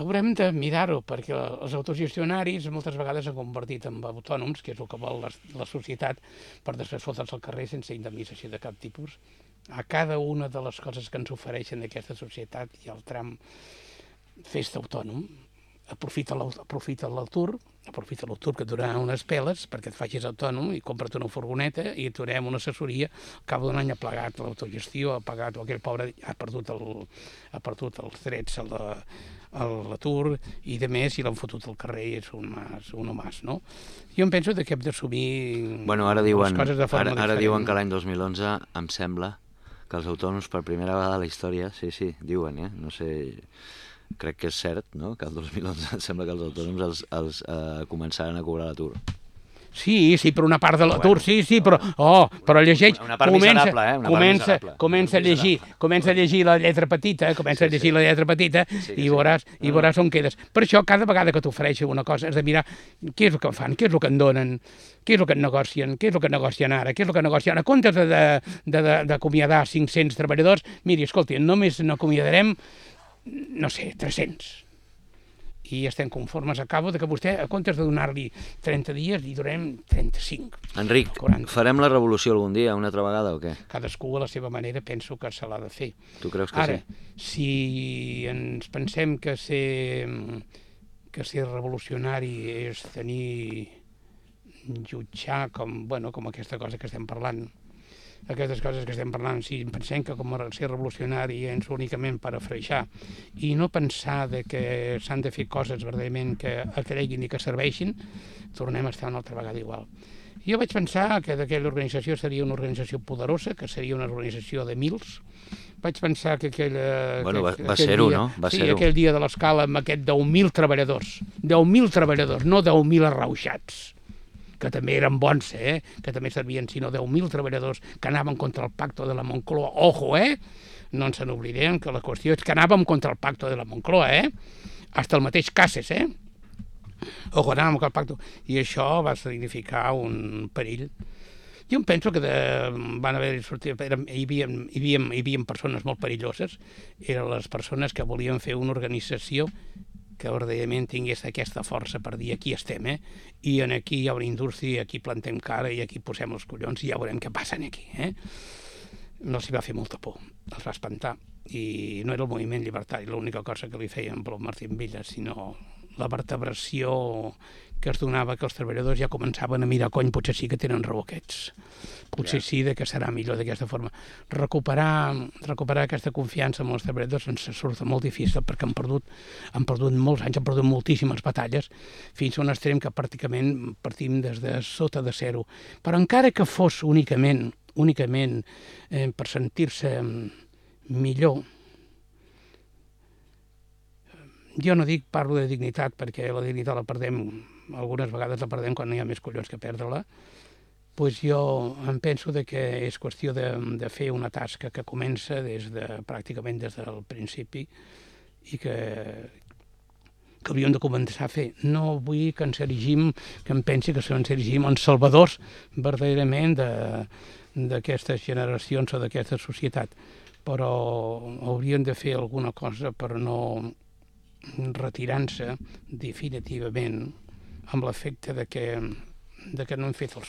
C: haurem de mirar-ho, perquè els autogestionaris moltes vegades s'han convertit en autònoms, que és el que vol la, la societat, per després fotre's al carrer sense indemnització de cap tipus. A cada una de les coses que ens ofereixen d'aquesta societat ha el tram fes-te autònom, aprofita l'au- aprofita l'atur que et donarà unes peles perquè et facis autònom i compra't una furgoneta i et donem una assessoria, al cap d'un any ha plegat l'autogestió, ha pagat, o aquell pobre ha perdut, el, ha perdut els drets a la, l'atur i de més, i l'han fotut al carrer i és un mas, un mas, no? Jo em penso de que hem d'assumir
B: Bueno, ara
C: les
B: diuen,
C: coses de forma
B: ara, ara
C: diferent.
B: diuen que l'any 2011, em sembla, que els autònoms per primera vegada a la història, sí, sí, diuen, eh? No sé, crec que és cert, no?, que el 2011 [LAUGHS] em sembla que els autònoms els, els eh, començaran a cobrar l'atur.
C: Sí, sí, per una part de l'atur, sí, sí, però, oh, però llegeix,
B: Una part
C: comença,
B: miserable, eh? Una part
C: comença,
B: miserable.
C: comença a llegir, comença a llegir la lletra petita, eh? comença a llegir la lletra petita
B: Sí,
C: i
B: sí.
C: veuràs, i veuràs on quedes. Per això, cada vegada que t'ofereixen una cosa, has de mirar què és el que fan, què és el que em donen, què és el que negocien, què és el que negocien ara, què és el que negocien. A comptes de- de- de- de- d'acomiadar 500 treballadors, miri, escolti, només n'acomiadarem, no sé, 300 i estem conformes. Acabo de que vostè, a comptes de donar-li 30 dies, li donem 35.
B: Enric,
C: 40.
B: farem la revolució algun dia, una altra vegada, o què?
C: Cadascú a la seva manera penso que se l'ha de fer.
B: Tu creus que
C: Ara,
B: sí?
C: si ens pensem que ser, que ser revolucionari és tenir jutjar com, bueno, com aquesta cosa que estem parlant, aquestes coses que estem parlant, si pensem que com a ser revolucionari és únicament per afreixar i no pensar de que s'han de fer coses verdaderament que creguin i que serveixin, tornem a estar una altra vegada igual. Jo vaig pensar que d'aquella organització seria una organització poderosa, que seria una organització de mils. Vaig pensar que aquella...
B: Bueno, va- va
C: aquell
B: ser-ho, no? Va
C: sí,
B: ser-ho.
C: aquell dia de l'escala amb aquest 10.000 treballadors. 10.000 treballadors, no 10.000 arrauxats que també eren bons, eh? que també servien, sinó 10.000 treballadors que anaven contra el pacto de la Moncloa. Ojo, eh? No ens n'oblidem que la qüestió és que anàvem contra el pacto de la Moncloa, eh? Hasta el mateix Cases, eh? Ojo, anàvem contra el pacto. I això va significar un perill. Jo em penso que de, van haver sortit, eren, hi, havia, hi, havia, hi havia persones molt perilloses, eren les persones que volien fer una organització que verdaderament tingués aquesta força per dir aquí estem, eh? i en aquí hi ha una indústria, aquí plantem cara i aquí posem els collons i ja veurem què passa aquí. Eh? No s'hi va fer molta por, els va espantar. I no era el moviment llibertari l'única cosa que li feien per Martín Villa, sinó la vertebració que es donava que els treballadors ja començaven a mirar, cony, potser sí que tenen raó aquests. Potser sí de que serà millor d'aquesta forma. Recuperar, recuperar aquesta confiança en els treballadors ens surt molt difícil perquè han perdut, han perdut molts anys, han perdut moltíssimes batalles, fins a un extrem que pràcticament partim des de sota de zero. Però encara que fos únicament, únicament eh, per sentir-se millor, jo no dic, parlo de dignitat, perquè la dignitat la perdem, algunes vegades la perdem quan no hi ha més collons que perdre-la, pues jo em penso de que és qüestió de, de fer una tasca que comença des de, pràcticament des del principi i que, que hauríem de començar a fer. No vull que ens erigim, que em pensi que ens erigim en salvadors verdaderament de- d'aquestes generacions o d'aquesta societat, però hauríem de fer alguna cosa per no retirant-se definitivament amb l'efecte de que de que no hem fet el,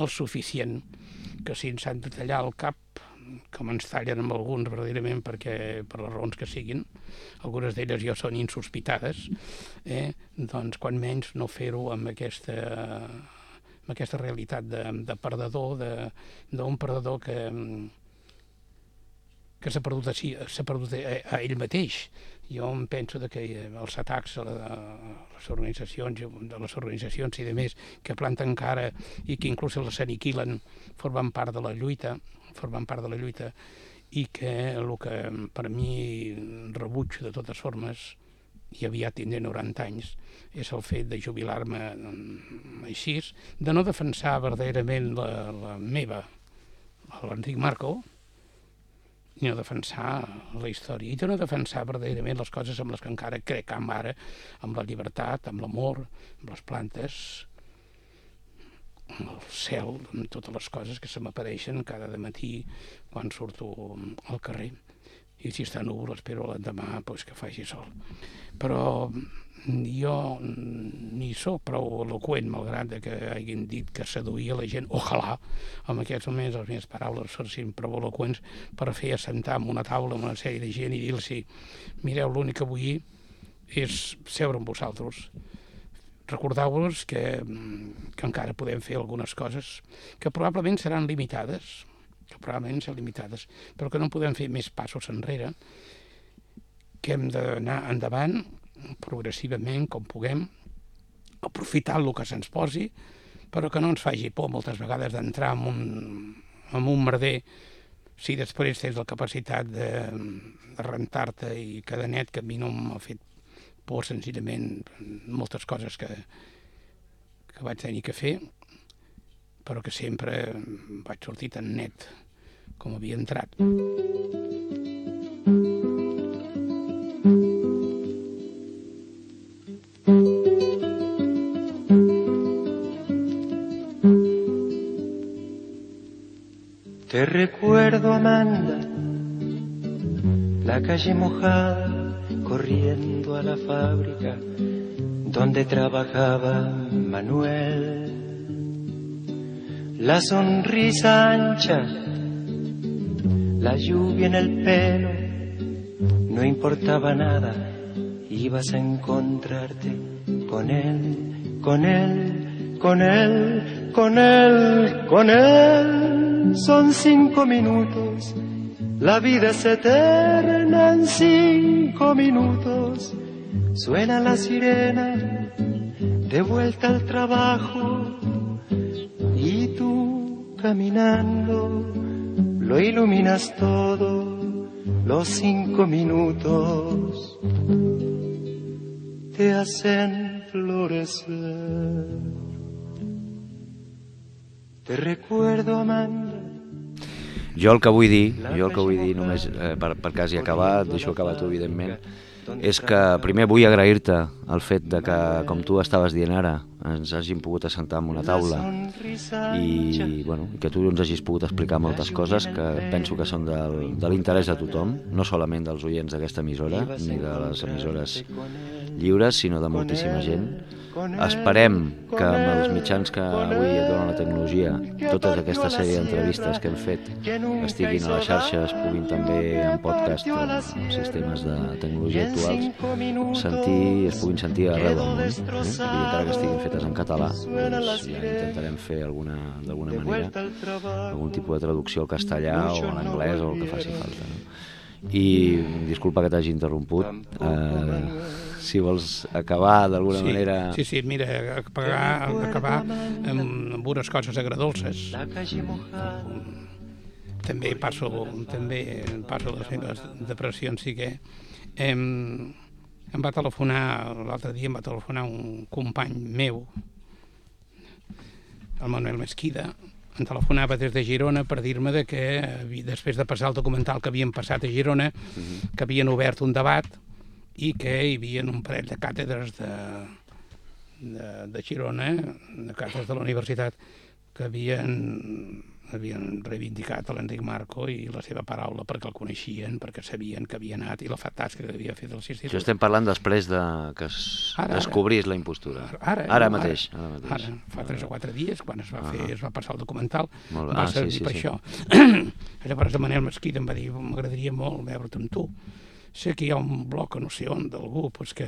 C: el suficient, que si ens han de tallar el cap, com ens tallen amb alguns verdaderament perquè per les raons que siguin, algunes d'elles ja són insospitades, eh, doncs quan menys no fer-ho amb aquesta amb aquesta realitat de, de perdedor, d'un perdedor que, que s'ha perdut, a, si, perdut a, a ell mateix. Jo em penso de que els atacs a, la, a les organitzacions, de les organitzacions i de més que planten cara i que inclús les aniquilen formen part de la lluita, formen part de la lluita i que el que per mi rebuig de totes formes i aviat tindré 90 anys, és el fet de jubilar-me mm, així, de no defensar verdaderament la, la meva, l'Enric Marco, ni no defensar la història, i de no defensar verdaderament les coses amb les que encara crec amb ara, amb la llibertat, amb l'amor, amb les plantes, amb el cel, amb totes les coses que se m'apareixen cada matí quan surto al carrer i si està núvol espero l'endemà pues, que faci sol. Però jo ni sóc prou eloquent, malgrat que hagin dit que seduïa la gent. Ojalà en aquests moments les meves paraules fossin prou eloquents per fer assentar en una taula amb una sèrie de gent i dir-los mireu, l'únic que vull és seure amb vosaltres. Recordeu-vos que, que encara podem fer algunes coses que probablement seran limitades, que probablement són limitades, però que no podem fer més passos enrere, que hem d'anar endavant progressivament, com puguem, aprofitant el que se'ns posi, però que no ens faci por moltes vegades d'entrar en un, en un merder si després tens la capacitat de, de rentar-te i cada net que a mi no m'ha fet por senzillament moltes coses que, que vaig tenir que fer però que sempre vaig sortir tan net com havia entrat.
F: Te recuerdo, Amanda, la calle mojada, corriendo a la fábrica donde trabajaba Manuel la sonrisa ancha, la lluvia en el pelo, no importaba nada, ibas a encontrarte con él, con él, con él, con él, con él. Son cinco minutos, la vida es eterna en cinco minutos. Suena la sirena, de vuelta al trabajo caminando, lo iluminas todo, los cinco minutos te hacen florecer. Te recuerdo, Amanda.
B: Jo el que vull dir, jo el que vull dir només eh, per, per cas i acabar, deixo acabar tu evidentment, és que primer vull agrair-te el fet de que, com tu estaves dient ara, ens hàgim pogut assentar en una taula i bueno, que tu ens hagis pogut explicar moltes coses que penso que són del, de l'interès de tothom, no solament dels oients d'aquesta emissora ni de les emissores lliures, sinó de moltíssima gent Esperem que amb els mitjans que avui donen la tecnologia, totes aquesta sèrie d'entrevistes que hem fet estiguin a la xarxa, es puguin també en podcast en sistemes de tecnologia actuals sentir, es puguin sentir arreu del món. Eh? I encara que estiguin fetes en català, doncs ja intentarem fer alguna d'alguna manera algun tipus de traducció al castellà o a l'anglès o el que faci falta. No? I disculpa que t'hagi interromput. Eh, si vols acabar d'alguna
C: sí,
B: manera...
C: Sí, sí, mira, acabar, acabar amb, amb unes coses agradolces. També passo, també passo les meves depressions, sí que... Em, em va telefonar, l'altre dia em va telefonar un company meu, el Manuel Mesquida, em telefonava des de Girona per dir-me de que després de passar el documental que havien passat a Girona, mhm. que havien obert un debat i que hi havia un parell de càtedres de, de, de Girona, de càtedres de la universitat, que havien, havien reivindicat l'Enric Marco i la seva paraula perquè el coneixien, perquè sabien que havia anat i la tasca que havia fet els
B: Això
C: instituts.
B: estem parlant després de que es
C: Ara, ara.
B: descobrís la impostura.
C: Ara,
B: ara
C: no,
B: mateix. Ara, mateix.
C: Ara, fa tres o quatre dies, quan es va,
B: Ah.
C: fer, es va passar el documental,
B: Molt bé.
C: va
B: Ah, sí,
C: servir
B: sí,
C: per
B: sí.
C: això. [CLEARS THROAT] Llavors el Manel Mesquit em va dir, m'agradaria molt veure't amb tu. Sé que hi ha un bloc, no sé on, d'algú pues, que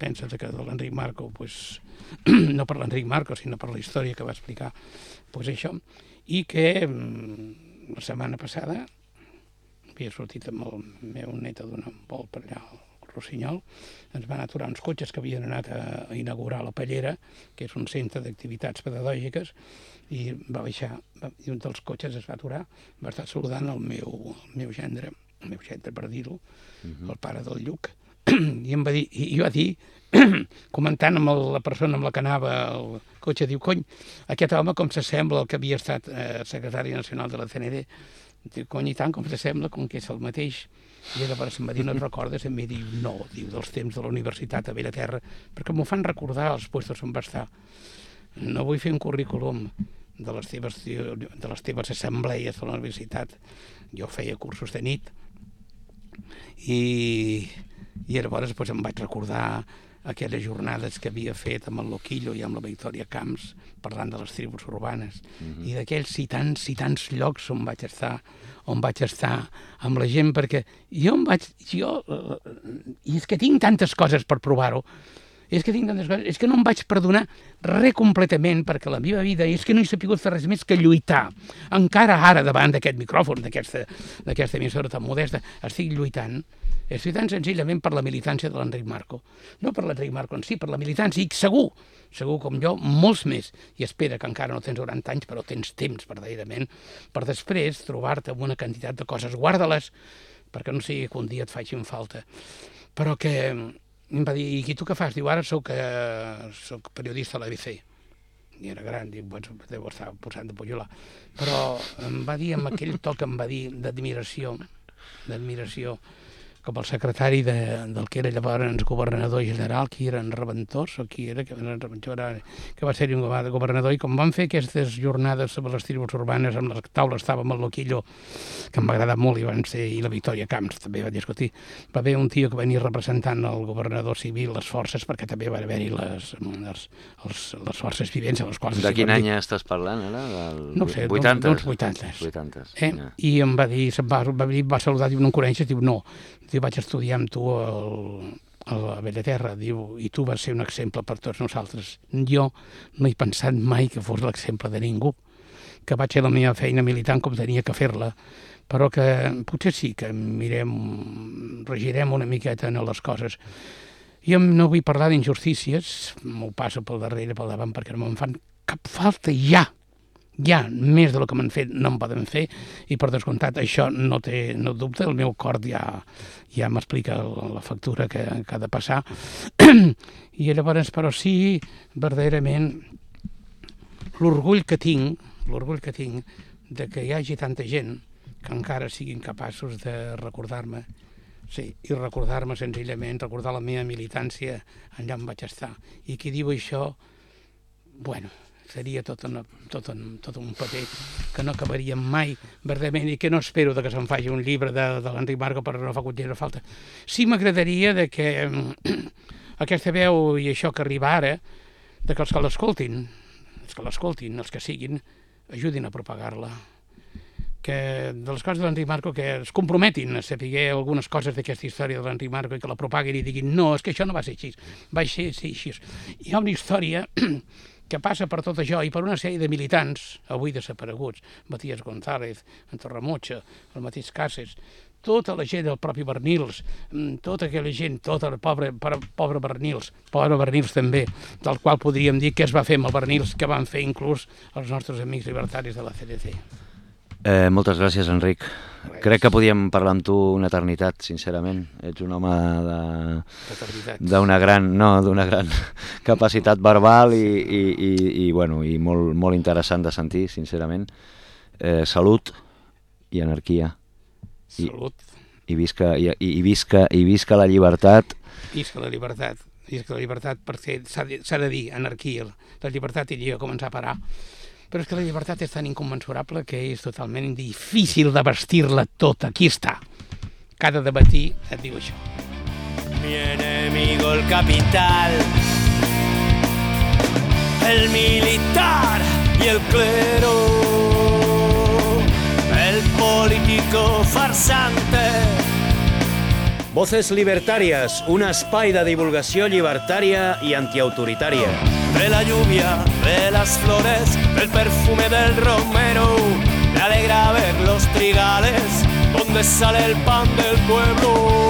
C: pensa que de l'Enric Marco, pues, [CLEARS THROAT] no per l'Enric Marco, sinó per la història que va explicar, pues, això, i que mm, la setmana passada havia sortit amb el meu net a donar un vol per allà al Rossinyol, ens van aturar uns cotxes que havien anat a, inaugurar la Pallera, que és un centre d'activitats pedagògiques, i va baixar, i un dels cotxes es va aturar, va estar saludant el meu, el meu gendre, el meu gendre per dir-ho, el pare del Lluc, [CLEARS THROAT] i em va dir, i, i va dir, [CLEARS THROAT] comentant amb el, la persona amb la que anava el cotxe, diu, cony, aquest home com s'assembla al que havia estat eh, secretari nacional de la CND, diu, cony, i tant com s'assembla, com que és el mateix. I llavors em va dir, no et [LAUGHS] recordes? Em va dir, no, diu, dels temps de la universitat a Bellaterra, perquè m'ho fan recordar els puestos on va estar. No vull fer un currículum de les teves, de les teves assemblees de la universitat. Jo feia cursos de nit i, i llavors doncs, em vaig recordar aquelles jornades que havia fet amb el Loquillo i amb la Victòria Camps parlant de les tribus urbanes mm -hmm. i d'aquells i tants i tants llocs on vaig estar on vaig estar amb la gent perquè jo em vaig jo, eh, i és que tinc tantes coses per provar-ho és que tinc tantes coses, és que no em vaig perdonar res completament perquè la meva vida és que no he sapigut fer res més que lluitar. Encara ara davant d'aquest micròfon, d'aquesta emissora tan modesta, estic lluitant. Estic tan senzillament per la militància de l'Enric Marco. No per l'Enric Marco en si, per la militància, i segur, segur com jo, molts més. I espera que encara no tens 90 anys, però tens temps, verdaderament, per després trobar-te amb una quantitat de coses. Guarda-les, perquè no sigui que un dia et facin falta. Però que em va dir, i tu què fas? Diu, ara soc, eh, soc periodista a l'ABC. I era gran, diu, bueno, deu estar posant de pollolar. Però em va dir, amb aquell to que em va dir d'admiració, d'admiració, com el secretari de, del que era llavors governador general, qui era en Reventós, o qui era, que, era que va ser un governador, i com van fer aquestes jornades sobre les tribus urbanes, amb la taula estava amb el Loquillo, que em va agradar molt, i van ser, i la Victòria Camps també va discutir. Va haver un tio que venia representant el governador civil, les forces, perquè també va haver-hi les, les, les, les forces vivents, a les quals...
B: De quin any estàs parlant, ara? Del
C: No sé,
B: 80?
C: d'uns 80.
B: 80.
C: Eh?
B: ja.
C: I em va dir, se'm va, va, va saludar, diu, no em coneixes? Diu, no. Diu, vaig estudiar amb tu el, a la Bellaterra, diu, i tu vas ser un exemple per tots nosaltres. Jo no he pensat mai que fos l'exemple de ningú, que vaig fer la meva feina militant com tenia que fer-la, però que potser sí que mirem, regirem una miqueta en les coses. Jo no vull parlar d'injustícies, m'ho passo pel darrere, pel davant, perquè no me'n fan cap falta ja ja més del que m'han fet no em poden fer i per descomptat això no té no dubte, el meu cor ja, ja m'explica la, factura que, que ha de passar [CLEARS THROAT] i llavors però sí verdaderament l'orgull que tinc l'orgull que tinc de que hi hagi tanta gent que encara siguin capaços de recordar-me Sí, i recordar-me senzillament, recordar la meva militància allà on vaig estar. I qui diu això, bueno, seria tot, una, tot, un, tot un paper que no acabaria mai verdaderament i que no espero de que se'n faci un llibre de, de l'Enric Marco perquè no fa contiene falta. Sí m'agradaria de que [CLEARS THROAT] aquesta veu i això que arriba ara, de que els que l'escoltin, els que l'escoltin, els que siguin, ajudin a propagar-la que de les coses de l'Enric Marco que es comprometin a saber algunes coses d'aquesta història de l'Enric Marco i que la propaguin i diguin no, és que això no va ser així, va ser, ser així. Hi ha una història [CLEARS THROAT] que passa per tot això i per una sèrie de militants avui desapareguts, Matías González, en Torremocha, el mateix Cases, tota la gent del propi Bernils, mm, tota aquella gent, tota el pobre, pobre Bernils, pobre Bernils també, del qual podríem dir què es va fer amb el Bernils, que van fer inclús els nostres amics libertaris de la CDC.
B: Eh, moltes gràcies, Enric. Crec que podíem parlar amb tu una eternitat, sincerament. Ets un home d'una gran, no, d'una gran [LAUGHS] capacitat verbal i, i, i, i, bueno, i molt, molt interessant de sentir, sincerament. Eh, salut i anarquia.
C: I, salut.
B: I visca, i, i, i, visca, I visca la llibertat.
C: Visca la llibertat. Visca la llibertat, perquè s'ha de, de dir, anarquia. La llibertat iria a començar a parar Però és que la llibertat és tan incommensurable que és totalment difícil de vestir-la tota. Aquí està. Cada debatí et diu això.
A: Mi enemigo el capital, el militar y el clero, el político farsante.
G: Voces Libertàries, un espai de divulgació llibertària i antiautoritària.
A: de la lluvia, de las flores, del perfume del romero. Me alegra ver los trigales donde sale el pan del pueblo.